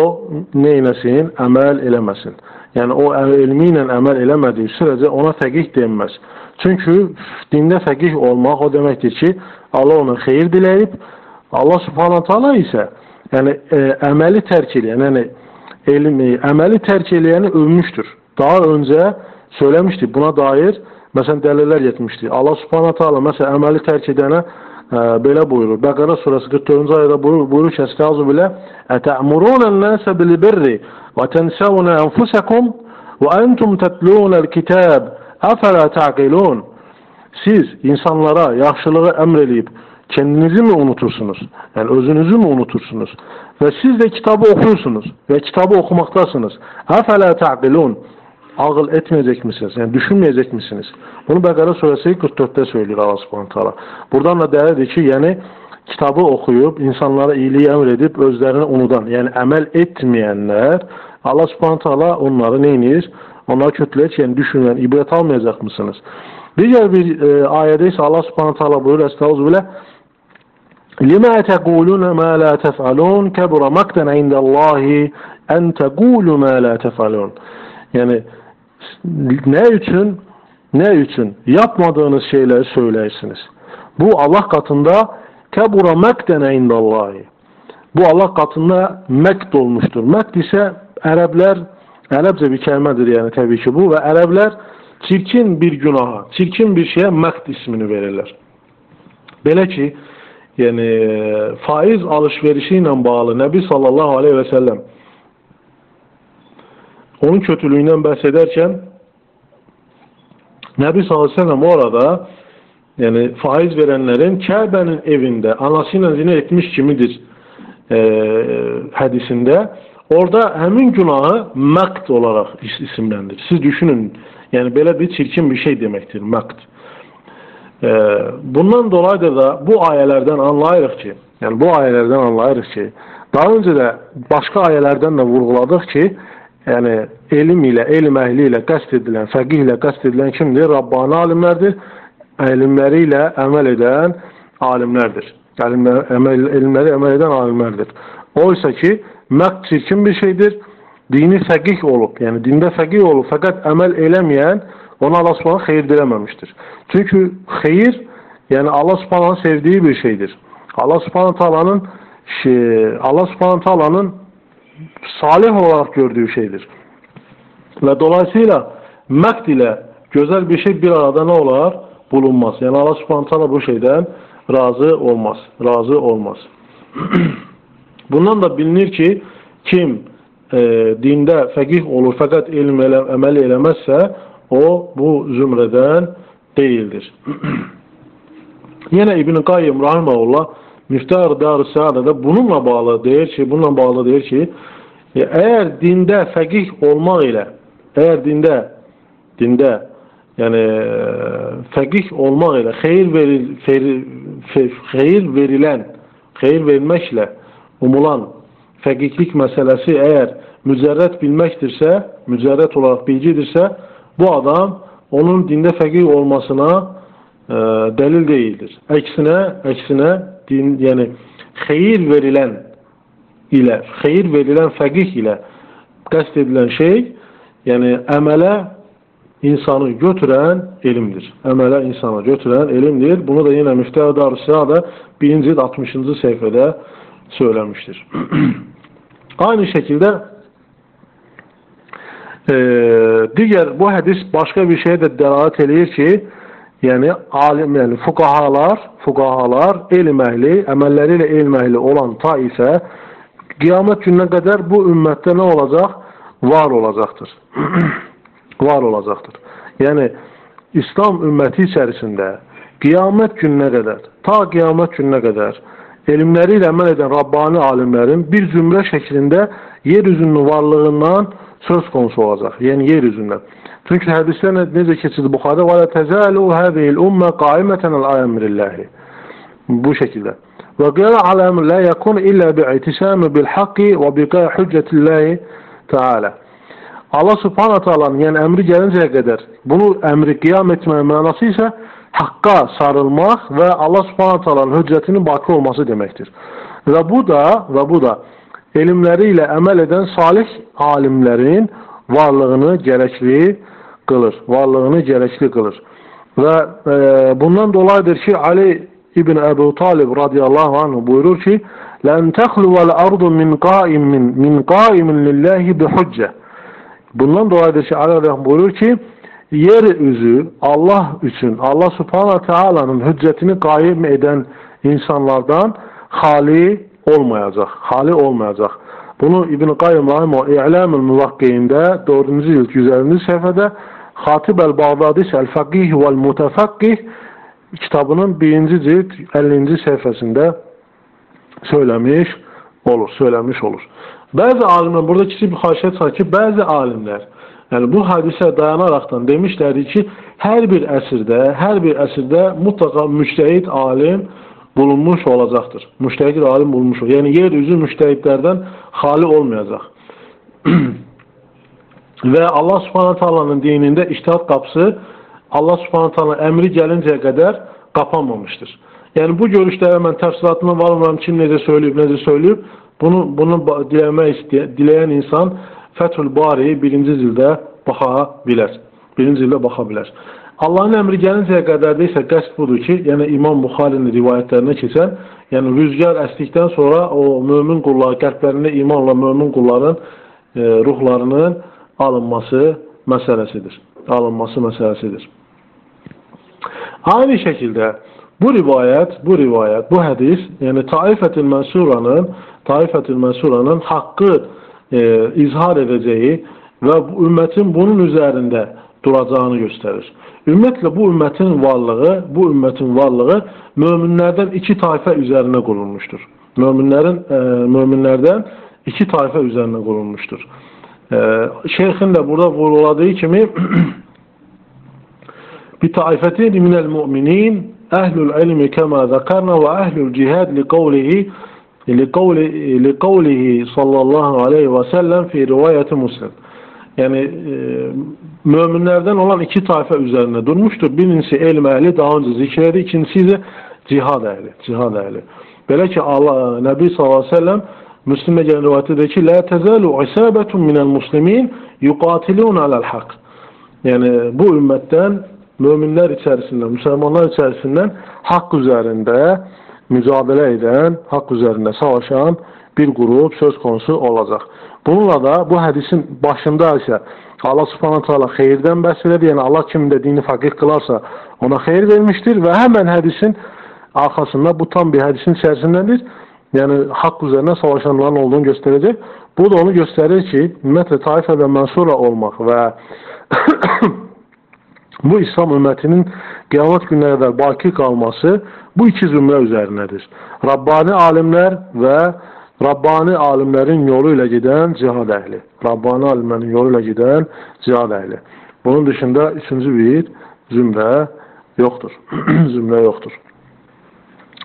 neyləsin? Əməl eləməsin. Yəni o elmi ilə əməl eləmədiyi sürəcə ona fəqih denməz. Çünki dində fəqih olmaq o deməkdir ki, Allah ona xeyir diləyib, Allah Subhanahu taala isə yəni e, əməli tərk edən, yəni elmi, əməli tərk edəni övmüşdür. Daha öncə söyləmişdi buna dair məsələn dəlillər getmişdi. Allah Subhanahu taala məsələn əməli tərk edənə belə buyurur. Bəqərə surəsi 44-cü ayədə buyurur, buyurur ki, Estağzu bilə Ətə'murunən nəsə bil-birri və tənsəvnə ənfusəkum və əntum tətlunəl kitab əfələ təqilun Siz insanlara yaxşılığı əmr eləyib kendinizi mi unutursunuz? Yani özünüzü mü unutursunuz? Ve siz de kitabı okuyorsunuz ve kitabı okumaktasınız. Əfələ təqilun ağıl etmeyecek misiniz? Yani düşünmeyecek misiniz? Bunu Bəqərə surəsi 44-də söylüyor Allah subhanahu ta'ala. Buradan da dəlildir ki, yəni kitabı okuyup, insanlara iyiliği emir edip, özlerini unudan, yani əməl etmeyenler, Allah subhanahu ta'ala onları neynir? Onları kötüleç, yani düşünen, ibret almayacak mısınız? Diğer bir e, ayədə isə Allah subhanahu ta'ala buyurur, Estağfirullah, لما تقولون ما لا تفعلون كبر مقتا عند الله أن تقولوا ما لا تفعلون yani ne için ne için yapmadığınız şeyleri söylersiniz. Bu Allah katında kebura mektene indallahi. Bu Allah katında mekt olmuştur. Mekt ise Ərəblər Ərəbcə bir kəlmədir yəni təbii ki bu və ərəblər çirkin bir günaha, çirkin bir şeyə məqd ismini verirlər. Belə ki, yəni faiz alış-verişi ilə bağlı Nəbi sallallahu aleyhi və səlləm onun kötülüyündən bəhs edərkən Nəbi sellem orada yəni faiz verənlərin Kəbənin evində anası ilə zinə etmiş kimidir e, hədisində orada həmin günahı məqd olaraq isimləndir. Siz düşünün, yəni belə bir çirkin bir şey deməkdir, məqd. E, bundan dolayı da bu ayələrdən anlayırıq ki, yəni bu ayələrdən anlayırıq ki, daha öncə də başqa ayələrdən də vurğuladıq ki, elm əhli ilə qəsd edilən, fəqih ilə qəsd edilən kimdir? Rabbani alimlərdir. Elmləri ilə əməl edən alimlərdir. Elmlər, əməl, elmləri əməl edən alimlərdir. Oysa ki, məqd çirkin bir şeydir. Dini fəqih olub, yəni dində fəqih olub, fəqət əməl eləməyən ona Allah subhanahu xeyir diləməmişdir. Çünki xeyir, yəni Allah subhanahu sevdiyi bir şeydir. Allah subhanahu şey, Allah subhanahu salih olarak gördüğü şeydir. Ve dolayısıyla mekt ile güzel bir şey bir arada ne olar? Bulunmaz. Yani Allah subhanahu bu şeyden razı olmaz. Razı olmaz. [CLEARS THROAT] Bundan da bilinir ki kim e, dinde fekih olur fakat ilim ele, emel elemezse o bu zümreden değildir. [CLEARS THROAT] Yine İbn-i Kayyım Rahimahullah Miftah Dar-ı Saadədə bununla bağlı deyir ki, bununla bağlı deyir ki, əgər dində fəqih olmaq ilə, əgər dində dində yəni fəqih olmaq ilə xeyir veril, xeyir, xeyir verilən, xeyir verilməklə umulan fəqihlik məsələsi əgər mücərrət bilməkdirsə, mücərrət olaraq bilgidirsə, bu adam onun dində fəqih olmasına e, dəlil deyildir. Əksinə, əksinə din, yəni xeyir verilən ilə, xeyir verilən fəqih ilə qəsd edilən şey, yəni əmələ insanı götürən elmdir. Əmələ insanı götürən elmdir. Bunu da yenə Müftəh Darüsya da 1-ci 60-cı səhifədə söyləmişdir. [CLEARS THROAT] Aynı şəkildə e, digər bu hədis başqa bir şeyə də dəlalət eləyir ki, yəni alim, yəni fuqahalar, fuqahalar elm əhli, əməlləri ilə elm əhli olan ta isə qiyamət gününə qədər bu ümmətdə nə olacaq? Var olacaqdır. [CLEARS THROAT] var olacaqdır. Yəni İslam ümməti içərisində qiyamət gününə qədər, ta qiyamət gününə qədər elmləri ilə əməl edən Rabbani alimlərin bir zümrə şəklində yer üzünün varlığından söz konusu olacaq. Yəni yer üzündən. Çünkü hadisler necə keçir Buxarda və la təzalu hadhihi al-umma qa'imatan ala amrillah. Bu qala ala amr la yakun illa bi'tisam bil haqqi və biqa hujjatillah Teala. Allah Subhanahu Taala'nın yəni əmri gəlincəyə qədər bunu əmri qiyam etməyin mənası isə haqqa sarılmaq və Allah Subhanahu Taala'nın hüccətinin baqi olması deməkdir. Və bu da və bu da elmləri ilə əməl edən salih alimlərin varlığını gərəkli kılır. Varlığını gerekli kılır. Ve e, bundan dolayıdır ki Ali İbn Ebu Talib radıyallahu anh buyurur ki لَنْ تَخْلُوَ الْأَرْضُ مِنْ قَائِمٍ مِنْ قَائِمٍ لِلّٰهِ بِحُجَّةِ Bundan dolayıdır ki Ali Aleyhisselam buyurur ki yer üzü Allah için Allah subhanahu teala'nın hüccetini kaim eden insanlardan hali olmayacak. Hali olmayacak. Bunu İbn Qayyim Rahimov İ'lamul Muvaqqeyində 4-cü cild 150-ci səhifədə Xatib el-Bağdadi Əl-Faqih ve'l-Mutafaqqih kitabının 1-ci cild 50-ci səhifəsində söyləmiş olur, söyləmiş olur. Bəzi alimlər burada kiçik bir xahişə çıxır ki, bəzi alimlər yəni bu hadisə dayanaraqdan demişlərdi ki, hər bir əsrdə, hər bir əsrdə mütləqa müctəhid alim bulunmuş olacaktır. Müştehid alim bulunmuş olur. Yani yeryüzü müştehidlerden hali olmayacak. [CLEARS THROAT] Ve Allah subhanahu Taala'nın dinində iştihat qapısı Allah subhanahu Taala əmri gəlincəyə qədər qapanmamışdır. Yəni bu görüşlərə mən təfsilatına varmıram, kim necə söyləyib, necə söyləyib. Bunu bunu diləmək istəyən, diləyən insan Fəthül Bari birinci cildə baxa bilər. Birinci cildə baxa bilər. Allahın əmri gəlincəyə qədər də isə qəsd budur ki, yəni İmam Buxarinin rivayətlərinə keçən, yəni rüzgar əsdikdən sonra o mömin qullar, qəlblərində imanla mömin qulların e, ruhlarının alınması meselesidir. Alınması meselesidir. Aynı şekilde bu rivayet, bu rivayet, bu hadis yani Taifetül Mensura'nın Taifetül Mensura'nın hakkı e, izhar edeceği ve ümmetin bunun üzerinde duracağını gösterir. Ümmetle bu ümmetin varlığı, bu ümmetin varlığı müminlerden iki tayfa üzerine kurulmuştur. Müminlerin e, müminlerden iki tayfa üzerine kurulmuştur. E, şeyhin de burada vurguladığı gibi [CLEARS THROAT] bir taifetin minel mu'minin ehlul ilmi kema zakarna ve ehlul cihad li kavlihi لقوله sallallahu aleyhi ve sellem fi rivayeti Muslim. Yani e, müminlerden olan iki tayfa üzerine durmuştur. Birincisi ilm ehli daha önce zikredi. İkincisi ise cihad ehli. Cihad ehli. Böyle ki Allah, Nebi sallallahu aleyhi ve sellem Müslim'e gelen rivayette ki La tezalu isabetun minel muslimin yukatilun alel hak. Yani bu ümmetten müminler içerisinden, Müslümanlar içerisinden hak üzerinde mücadele eden, hak üzerinde savaşan bir grup söz konusu olacak. Bununla da bu hadisin başında ise Allah subhanahu teala xeyirdən bəhs edir. Yəni Allah kimin də dini faqih qılarsa ona xeyir vermiştir və həmən hədisin arkasında bu tam bir hədisin içərisindədir. Yəni haqq üzərinə savaşanların olduğunu göstərəcək. Bu da onu göstərir ki, ümumiyyətlə taifə və mənsura olmaq və [COUGHS] bu İslam ümmətinin qiyamət gününə qədər baki qalması bu iki zümrə üzərinədir. Rabbani alimlər və Rabbani alimlərin yolu ilə gedən cihad əhli. Rabbani alimlərin yolu ilə gedən cihad əhli. Bunun dışında üçüncü bir zümrə yoxdur. [CLEARS THROAT] zümrə yoxdur.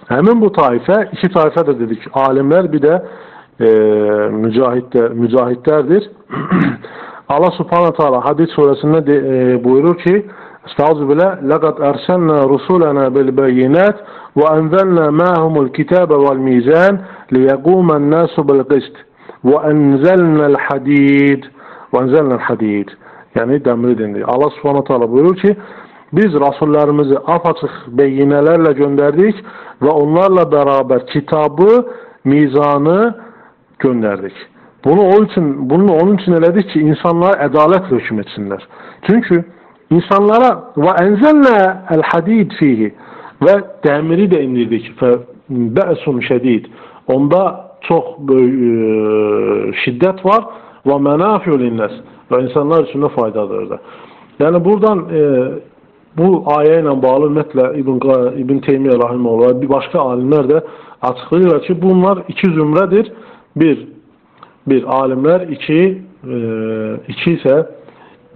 Həmin bu taifə, iki taifə də dedik. Alimlər bir də e, mücahidlər, mücahidlərdir. [CLEARS THROAT] Allah subhanahu taala hadis surəsində de, e, buyurur ki, Estağfirullah billah, "Laqad arsalna rusulana bil bayinat ve enzelna ma'humul kitaba vel mizan ليقوم الناس بالقسط وأنزلنا الحديد وأنزلنا الحديد yani demiri denir. Allah subhanahu teala buyurur ki biz rasullerimizi apaçık beyinelerle gönderdik ve onlarla beraber kitabı, mizanı gönderdik. Bunu o için, bunu onun için eledik ki insanlar adaletle hüküm etsinler. Çünkü insanlara ve enzelne el hadid fihi ve demiri de indirdik. Fe be'sun şedid. Onda böyük e, şiddət var və mənafiu linnas və insanlar üçün də faydadır da. Yəni buradan e, bu ayə ilə bağlı ümumiyyətlə İbn İbn Teymiyyə rahimehullah və bir başqa alimlər də açıqlayırlar ki, bunlar iki zümrədir. Bir bir alimlər, iki e, iki isə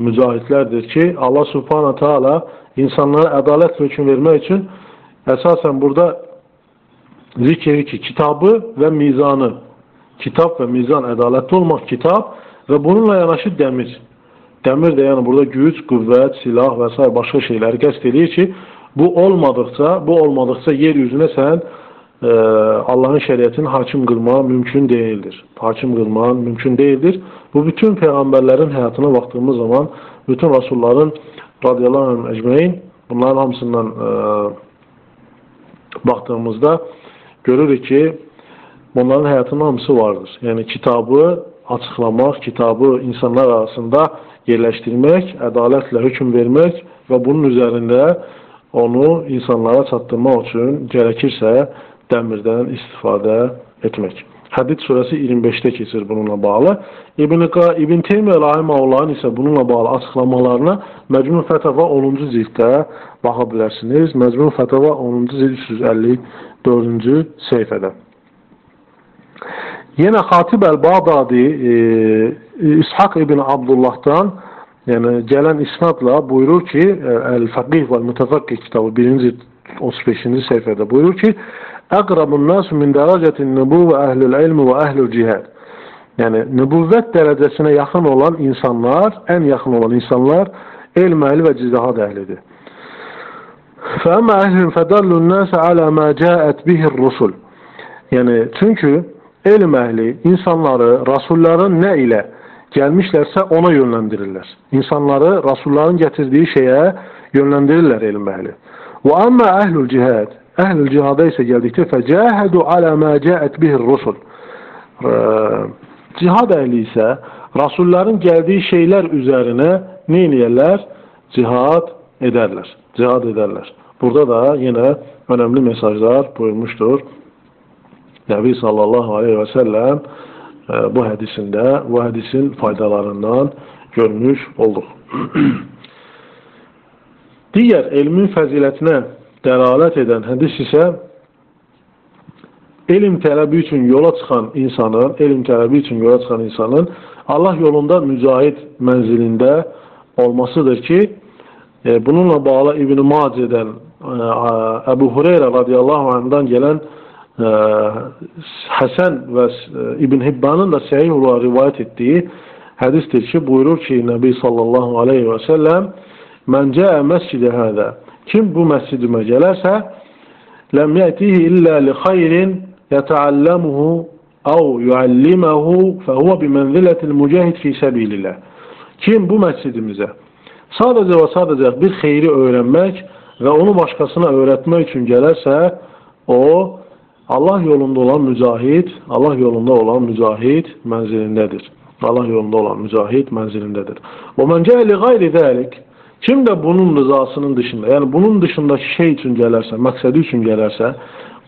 mücahidlərdir ki, Allah Subhanahu taala insanlara ədalət hökm vermək üçün əsasən burada zikir ki kitabı ve mizanı kitap ve mizan adaletli olmak kitap ve bununla yanaşı demir. Demir de yani burada güç, kuvvet, silah vesaire başka şeyler gösteriyor ki bu olmadıkça, bu olmadıkça yeryüzüne sen Allah'ın şeriatını hakim kılma mümkün değildir. Hakim kılma mümkün değildir. Bu bütün peygamberlerin hayatına baktığımız zaman bütün Resulların radıyallahu anh ecmein bunların hamısından e, baktığımızda görürük ki, bunların həyatının hamısı vardır. Yəni kitabı açıqlamaq, kitabı insanlar arasında yerləşdirmək, ədalətlə hökm vermək və bunun üzərində onu insanlara çatdırmaq üçün gərəkirsə dəmirdən istifadə etmək. Hədid surəsi 25-də keçir bununla bağlı. İbn, İbn Teymiyyə Rahiməullahın isə bununla bağlı açıqlamalarına Məcmun Fətəva 10-cu cilddə baxa bilərsiniz. Məcmun Fətəva 10-cu cild 350 dördüncü səhifədə. Yenə Xatib əl-Bağdadi e, İshak ibn Abdullahdan yəni gələn isnadla buyurur ki, Əl-Fəqih və Mütəfəqqih kitabı 1-ci 35-ci səhifədə buyurur ki, Əqrabun nasu min dərəcətin nübuvvə əhlül ilmi və əhlül cihad. Yəni nübüvvət dərəcəsinə yaxın olan insanlar, ən yaxın olan insanlar elm əhli və cihad əhlidir. فَأَمَّا اَهْلٍ فَدَلُّ النَّاسَ عَلَى مَا جَاءَتْ بِهِ الرُّسُلُ Yani çünkü elm ehli insanları Rasulların ne ile gelmişlerse ona yönlendirirler. İnsanları Rasulların getirdiği şeye yönlendirirler elm ehli. Ve amma ehlul cihad ehlul cihada ise geldikçe fecahadu ala ma caet bihir rusul cihad ehli ise Rasulların geldiği şeyler üzerine ne eləyərlər? Cihad ederler. Cihad ederler. Burada da yine önemli mesajlar buyurmuştur. Nebi sallallahu aleyhi ve sellem e, bu hadisinde bu hadisin faydalarından görmüş olduk. [CLEARS THROAT] Diğer ilmin fəzilətinə dəlalət edən hədis isə elm tələbi üçün yola çıxan insanın, elm tələbi üçün yola çıxan insanın Allah yolunda mücahid mənzilində olmasıdır ki, e, bununla bağlı İbn-i Mace'den e, Ebu Hureyre radıyallahu anh'dan gelen e, Hasan ve İbn Hibban'ın da sahih olarak rivayet ettiği hadistir ki buyurur ki Nebi sallallahu aleyhi ve sellem Men ca'e mescide hâzâ Kim bu mescidime gelerse lem ye'tihi illa li hayrin yeteallemuhu ev yuallimehu fehuve bimenziletil mücahid fi sebilillah. Kim bu mescidimize sadece ve sadece bir xeyri öğrenmek ve onu başkasına öğretmek için gelirse o Allah yolunda olan mücahit, Allah yolunda olan mücahit menzilindedir. Allah yolunda olan mücahit menzilindedir. O men ce'li gayri zalik Kim də bunun rızasının dışında, yəni bunun dışındakı şey üçün gələrsə, məqsədi üçün gələrsə,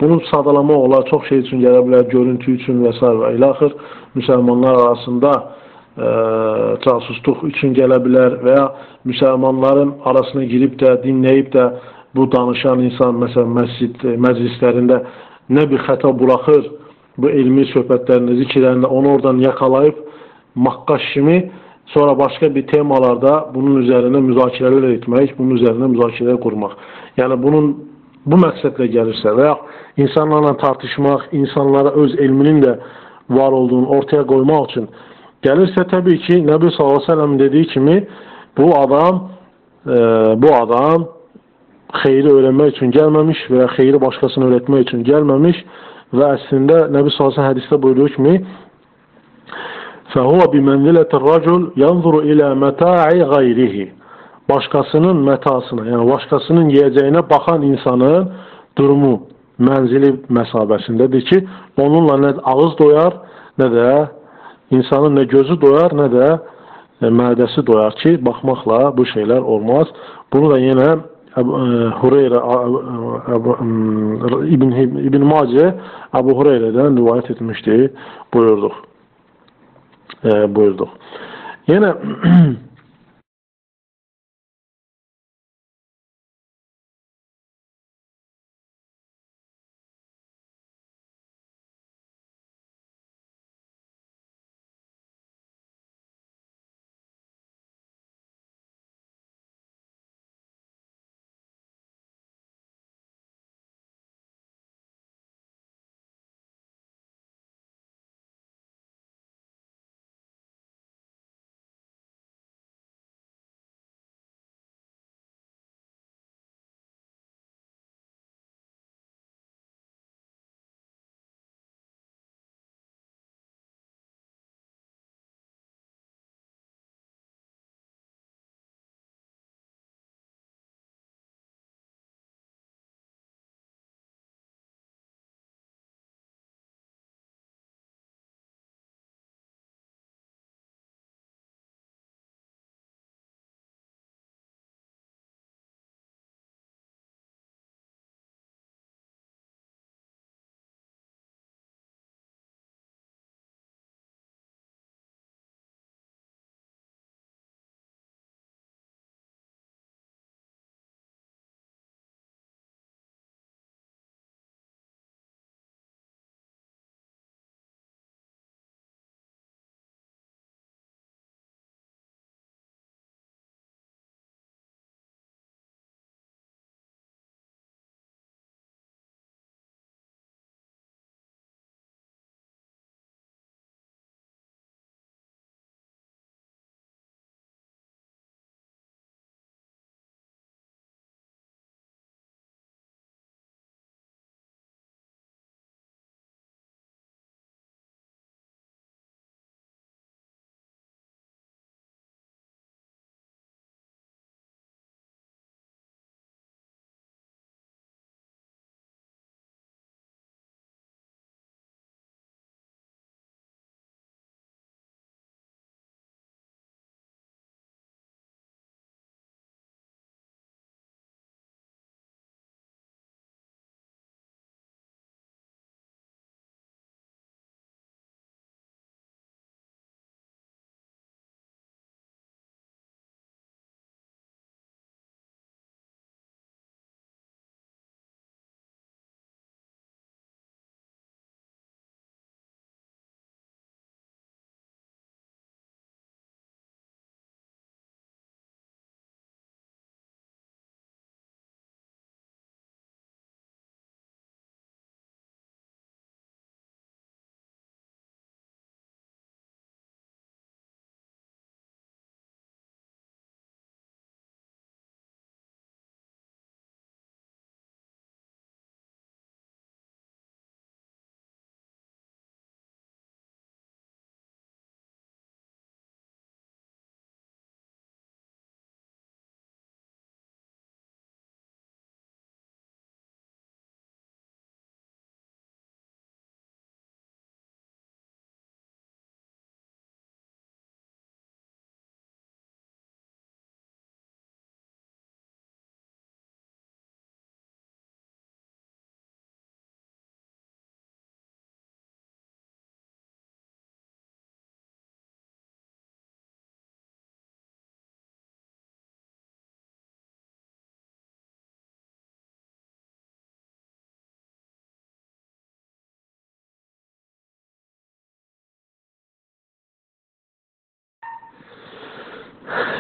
bunu sadalamaq olar, çox şey üçün gələ bilər, görüntü üçün və s. və ilaxır müsəlmanlar arasında e, ə, casusluq üçün gələ bilər və ya müsəlmanların arasına girib də, dinləyib də bu danışan insan, məsələn, məscid, e, məclislərində nə bir xəta buraxır, bu elmi söhbətlərini, zikirlərini, onu oradan yakalayıb maqqaş kimi Sonra başqa bir temalarda bunun üzərinə müzakirələr etmək, bunun üzərinə müzakirələr qurmaq. Yəni bunun bu məqsədlə gəlirsə və yaxud insanlarla tartışmaq, insanlara öz elminin də var olduğunu ortaya qoymaq üçün gəlirsə təbii ki, Nəbi sallallahu əleyhi dediyi kimi bu adam e, bu adam xeyri öyrənmək üçün gəlməmiş və ya xeyri başqasına öyrətmək üçün gəlməmiş və əslində Nəbi sallallahu hədisdə buyurduğu kimi فَهُوَ بِمَنْزِلَةِ الرَّجُلْ يَنْظُرُ اِلَى مَتَاعِ غَيْرِهِ Başkasının metasına, yani başkasının yiyeceğine bakan insanın durumu menzili mesabesindedir ki, onunla ne ağız doyar, ne de insanın ne gözü doyar, ne de e, mədəsi doyar ki, bakmakla bu şeyler olmaz. Bunu da yine e, Hureyre İbn, İbn Mace Ebu Hureyre'den rivayet etmişti buyurduk E, buyurduk. Yine [CLEARS THROAT]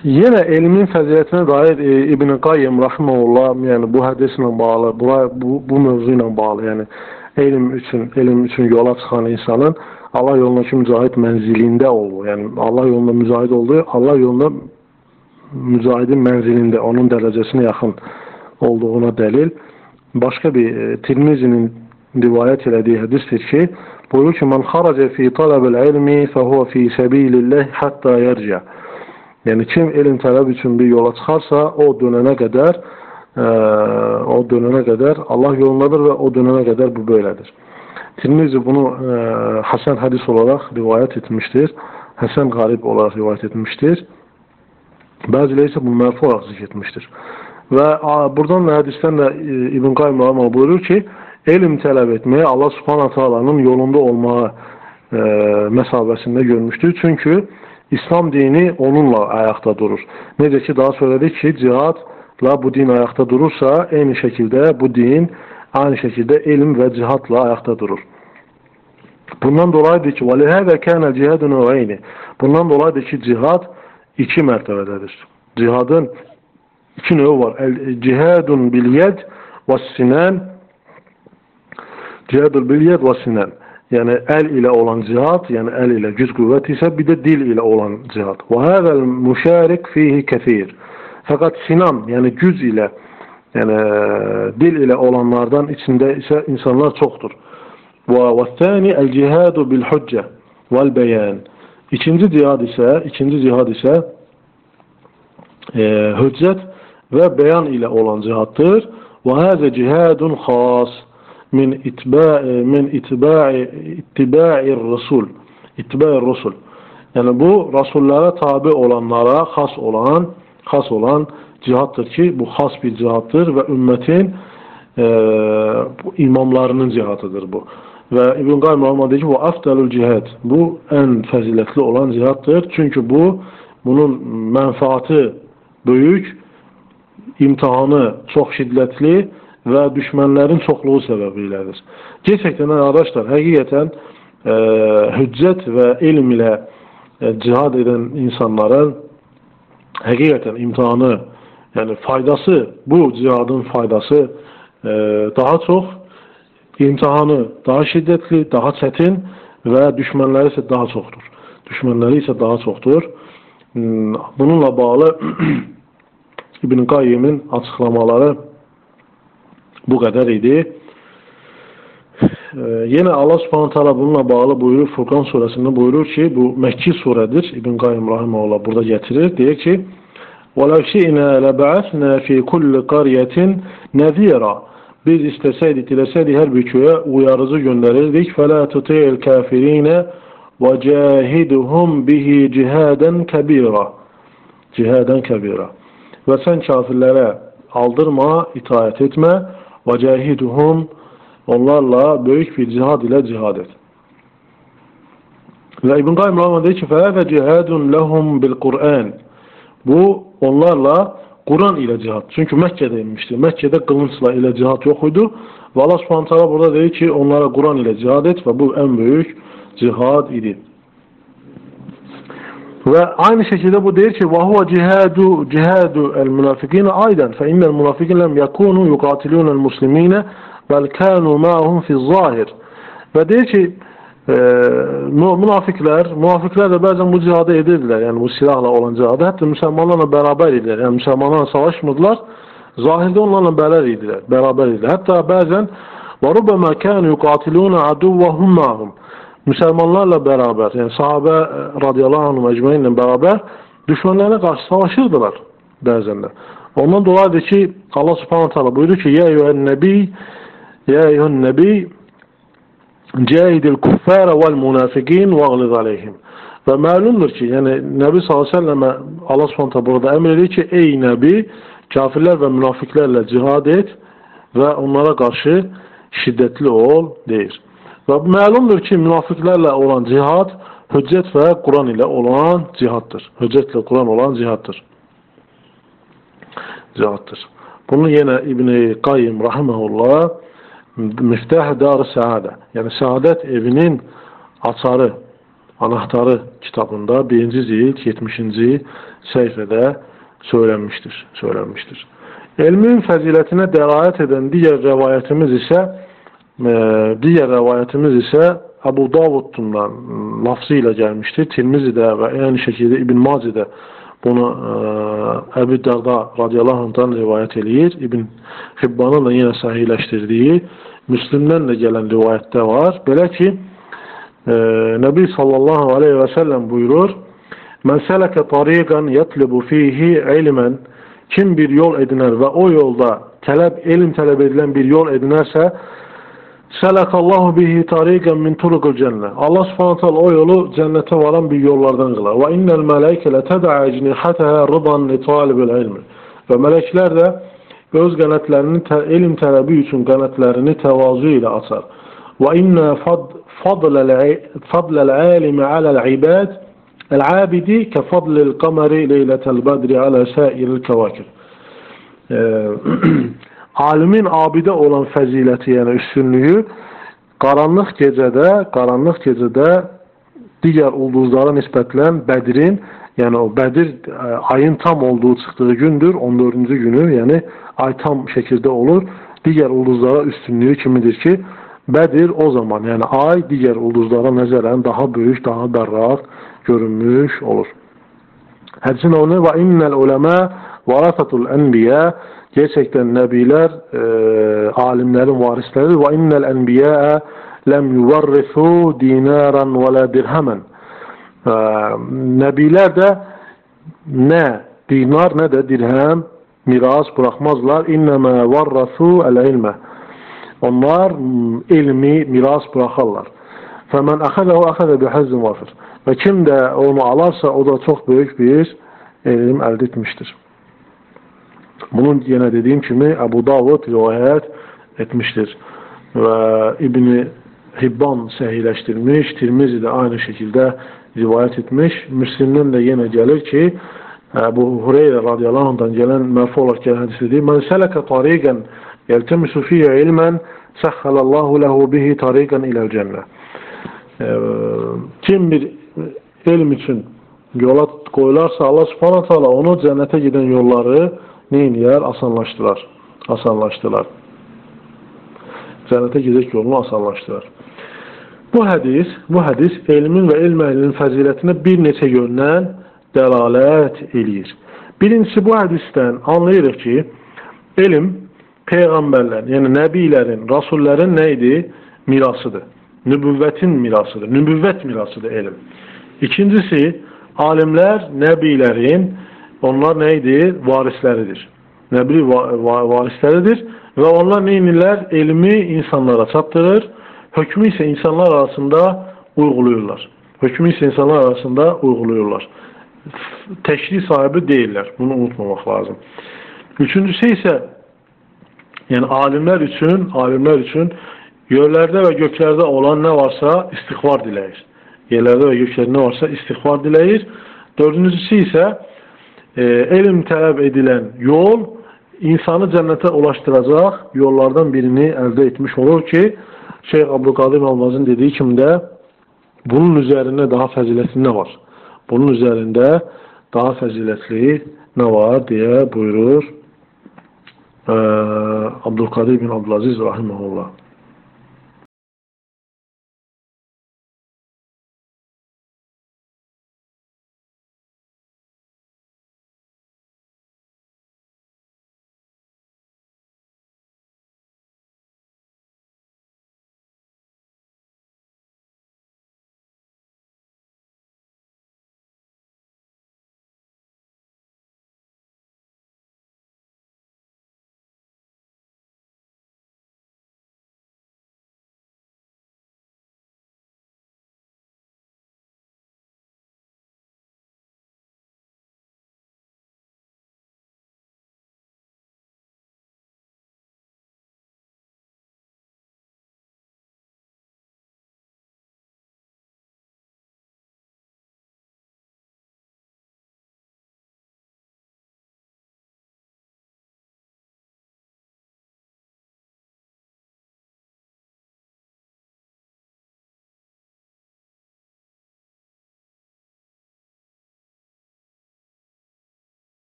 Yenə elmin fəzilətinə dair e, İbn Qayyim rahmeullah, yəni bu hədislə bağlı, bu bu, bu mövzu ilə bağlı, yəni elm üçün, elm üçün yola çıxan insanın Allah yolunda ki mücahid mənzilində olur. Yəni Allah yolunda mücahid olduğu, Allah yolunda mücahidin mənzilində, onun dərəcəsinə yaxın olduğuna dəlil. Başqa bir e, Tirmizinin rivayət elədiyi hədisdir ki, buyurur ki, "Men xaraca fi talabil ilmi fehuve fi sabilillah hatta yerca." Yəni kim elm tələb üçün bir yola çıxarsa, o dönənə qədər ə, o dönənə qədər Allah yolundadır və o dönənə qədər bu belədir. Tirmizi bunu ə, Hasan hədis olaraq rivayət etmişdir. Hasan qarib olaraq rivayət etmişdir. Bəziləri isə bunu mərfu olaraq zikr etmişdir. Və a, buradan da hədisdən də e, İbn Qayyim Rahimə buyurur ki, elm tələb etməyə Allah Subhanahu taalanın yolunda olmağı e, məsabəsində görmüşdür. Çünki İslam dini onunla ayaqda durur. Necə ki, daha söylədik ki, cihadla bu din ayaqda durursa, eyni şəkildə bu din aynı şəkildə elm və cihadla ayaqda durur. Bundan dolayıdır ki, وَلِهَذَا كَانَ الْجِهَادُ نُوَيْنِ Bundan dolayıdır ki, cihad iki mərtəbədədir. Cihadın iki növü var. Cihadun bil yed və sinan Cihadul bil yed və yəni əl ilə olan cihad, yəni əl ilə güc qüvvət isə bir də dil ilə olan cihad. Və həzəl müşərik fihi kəthir. Fəqət sinan, yəni güc ilə, yəni dil ilə olanlardan içində isə insanlar çoxdur. Və vəthani el-cihadu bil-huccə vəl-bəyan. İkinci cihad isə, ikinci cihad isə e, hüccət və bəyan ilə olan cihaddır. Və həzə cihadun xas min itba'i min itba'i ittiba'i Resul. İttiba'i Resul. Yani bu Resullere tabi olanlara has olan has olan cihattır ki bu has bir cihattır ve ümmetin e, imamlarının cihatıdır bu. Ve İbn Qayyim Rahman deyir ki, bu afdalul cihad. Bu en fəzilətli olan cihattır. Çünkü bu bunun mənfaatı böyük, imtihanı çox şiddətli və düşmənlərin çoxluğu səbəbiylədir. Gerçəkdən arkadaşlar, həqiqətən e, hüccət və elm ilə e, cihad edən insanların həqiqətən imtihanı, yəni faydası, bu cihadın faydası e, daha çox, imtihanı daha şiddətli, daha çətin və düşmənləri isə daha çoxdur. Düşmənləri isə daha çoxdur. Hmm, bununla bağlı [CLEARS THROAT] İbn Qayyimin açıqlamaları bu qədər idi. Ee, yenə Allah Subhanahu taala bununla bağlı buyurur Furqan surəsində buyurur ki, bu Məkki surədir. İbn Qayyim rahimehullah burada gətirir. Deyir ki: "Və şi'na lab'asna fi kulli qaryatin nazira." Biz istəsəydik, diləsəydik hər bir uyarıcı göndərirdik. "Fəla tuti'il kafirinə və cahidhum bihi cihadan kabira." Cihadan kabira. Və sən kafirlərə aldırma, itaat etmə وَجَاهِدُهُمْ Onlarla büyük bir cihad ile cihad et. Ve İbn Qayyim Rahman deyir ki, فَهَذَا جِهَادٌ لَهُمْ بِالْقُرْآنِ Bu onlarla Kur'an ile cihad. Çünkü Mekke'de inmişti. Mekke'de kılıçla ile cihad yok idi. Ve Allah subhanahu burada dedi ki onlara Kur'an ile cihad et ve bu en büyük cihad idi. Ve aynı şekilde bu deyir ki وَهُوَ cihadu cihadu el-münafikine aydan فَاِنَّ الْمُنَافِقِينَ لَمْ يَكُونُوا يُقَاتِلُونَ الْمُسْلِمِينَ بَلْ كَانُوا مَعَهُمْ فِي الظَّاهِرِ Ve deyir ki e, münafikler, münafikler de bazen bu cihadı edirdiler. Yani bu silahla olan cihadı. Hatta Müslümanlarla beraber idiler. Yani Müslümanlarla savaşmadılar. Zahirde onlarla beraber idiler. Beraber idiler. Hatta bazen وَرُبَّمَا كَانُوا يُقَاتِلُونَ عَدُوَّهُمْ مَعَهُمْ Müslümanlarla beraber yani sahabe radıyallahu anh mecmuinle beraber düşmanlarına karşı savaşırdılar bazen de. Ondan dolayıdır ki Allah subhanahu teala buyurdu ki Ya eyyühen nebi Ya eyyühen nebi Cahidil kuffara vel munafikin ve aleyhim. Ve malumdur ki yani Nebi sallallahu aleyhi ve selleme Allah subhanahu burada emrediyor ki ey Nebi kafirler ve münafıklarla cihad et ve onlara karşı şiddetli ol deyir. Məlumdur ki, münafiqlərlə olan cihad hüccət və Quran ilə olan cihaddır. Hüccətlə Quran olan cihaddır. Cihaddır. Bunu yenə İbn-i Qayyim rahiməhullah Miftah Dar-ı Səadə, yəni Səadət evinin açarı Anahtarı kitabında birinci cilt 70. sayfada söylenmiştir. söylenmiştir. Elmin fəzilətinə dəlayət edən digər rəvayətimiz isə e, digər rəvayətimiz isə Əbu Davuddan lafzı ilə gəlmişdir. Tirmizidə və eyni şəkildə İbn Macidə bunu e, Əbu Dərda radiyallahu anhdan rivayət eləyir. İbn Xibbanın da yenə sahihləşdirdiyi Müslimdən də gələn rivayətdə var. Belə ki, e, Nəbi sallallahu aleyhi və səlləm buyurur, Mən sələke tariqan yətlubu fihi ilmən kim bir yol ediner ve o yolda talep, ilim talep edilen bir yol edinerse Selakallahu bihi tariqan min turukul cennet. Allah subhanahu teala o yolu cennete varan bir yollardan kılar. Ve innel meleke le ted'a ecnihataha rıdan li talibil ilmi. Ve melekler de göz qanatlarını ilim tələbi üçün qanatlarını təvazu ilə açar. Və inna fadlal alimi alal ibad El-abidi ke fadlil kameri leyletel bedri ala sairil kevakir. Alimin abide olan fəziləti, yəni üstünlüyü qaranlıq gecədə, qaranlıq gecədə digər ulduzlara nisbətlən Bədirin, yəni o Bədir e, ayın tam olduğu çıxdığı gündür, 14-cü günü, yəni ay tam şəkildə olur. Digər ulduzlara üstünlüyü kimidir ki, Bədir o zaman, yəni ay digər ulduzlara nəzərən daha böyük, daha berrak, görünmüş olur. Hədisin onu ve innel ulema varasatul enbiya Gerçekten nebiler, e, alimlerin varisleri ve innel enbiyâ'e lem yuvarrisu dinaran ve la dirhemen ee, nebiler de ne dinar ne de dirhem miras bırakmazlar. İnneme varrasu el ilme. Onlar ilmi miras bırakarlar. Femen ahadehu ahade bihazzin vafir. Ve kim de onu alarsa o da çok büyük bir ilim elde etmiştir. Bunun yine dediğim gibi Ebu Davud rivayet etmiştir. Ve İbni Hibban sehileştirmiş, Tirmizi de aynı şekilde rivayet etmiş. Müslim'den de yine gelir ki Ebu Hureyre radıyallahu anh'dan gelen merfu olarak gelen hadisi değil. Men seleke tariqen yeltemisu fiye ilmen sehhalallahu lehu bihi tariqen ilel cennet. Kim bir elm için yola koyularsa Allah subhanahu teala onu cennete giden yolları neyin yer? Asanlaştılar. Asanlaştılar. Cennete gidecek yolunu asanlaştılar. Bu hadis, bu hadis elmin ve ilm əhlinin fəzilətinə bir neçə yöndən dəlalət eləyir. Birincisi bu hadisdən anlayırıq ki, elm peyğəmbərlərin, yəni nəbilərin, rasullərin nə idi? Mirasıdır. Nübüvvetin mirasıdır. Nübüvvet mirasıdır elm. İkincisi alimler nebilerin onlar neydi? Varisleridir. Nebi varisleridir ve onlar neyinler? Elmi insanlara çatdırır. Hükmü ise insanlar arasında uyguluyorlar. Hükmü ise insanlar arasında uyguluyorlar. Teşri sahibi değiller. Bunu unutmamak lazım. Üçüncüsü ise yani alimler için alimler için Yerlerde ve göklerde olan ne varsa istihbar dileyir. Yerlerde ve göklerde ne varsa istihbar dileyir. Dördüncüsü ise e, elim talep edilen yol insanı cennete ulaştıracak yollardan birini elde etmiş olur ki Şeyh Abdülkadir Almaz'ın dediği kimi de bunun üzerinde daha faziletli ne var? Bunun üzerinde daha faziletli ne var diye buyurur ee, Abdülkadir bin Abdülaziz Rahimahullah.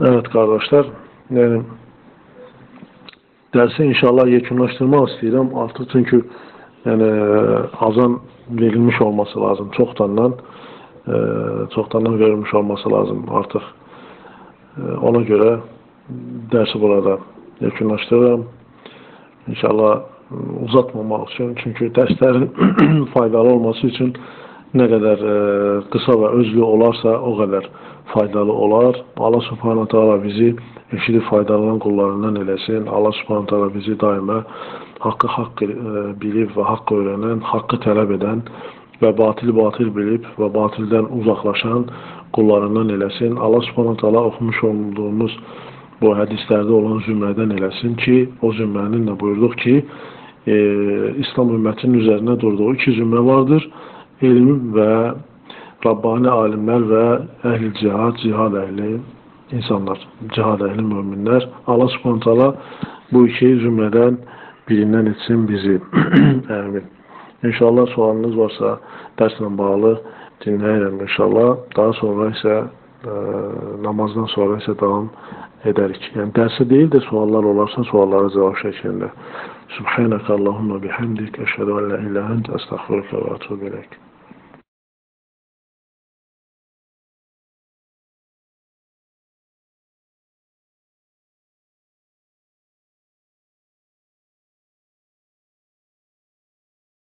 Evet kardeşler, yani dersi inşallah yekunlaştırmak istəyirəm. Artıq çünki yəni azan verilmiş olması lazım. Çoxdandan e, çoxdandan verilmiş olması lazım artıq. E, ona görə dərsi burada yekunlaşdırıram. İnşallah e, uzatmamaq üçün, çünki dərslərin [CLEARS THROAT] faydalı olması üçün nə qədər ə, qısa və özlü olarsa, o qədər faydalı olar. Allah subhanahu taala bizi eşidib faydalanan qullarından eləsin. Allah subhanahu taala bizi daima haqqı haqq e, bilib və haqq öyrənən, haqqı tələb edən və batili batil bilib və batildən uzaqlaşan qullarından eləsin. Allah subhanahu taala oxumuş olduğumuz bu hədislərdə olan zümrədən eləsin ki, o zümrənin də buyurduq ki, e, İslam ümmətinin üzərinə durduğu iki zümrə vardır elm və Rabbani alimlər və əhl-i cihad, cihad əhli insanlar, cihad əhli müminlər. Allah subhanət hala bu iki cümlədən birindən etsin bizi. [CLEARS THROAT] Əmin. İnşallah sualınız varsa dərslə bağlı dinləyirəm inşallah. Daha sonra isə ə, namazdan sonra isə davam edərik. Yəni dərsə deyil də suallar olarsa suallara cavab şəklində. Subhanakallahumma bihamdik, əşhədu an la ilaha ent, əstəğfiruka və etûbü ileyk.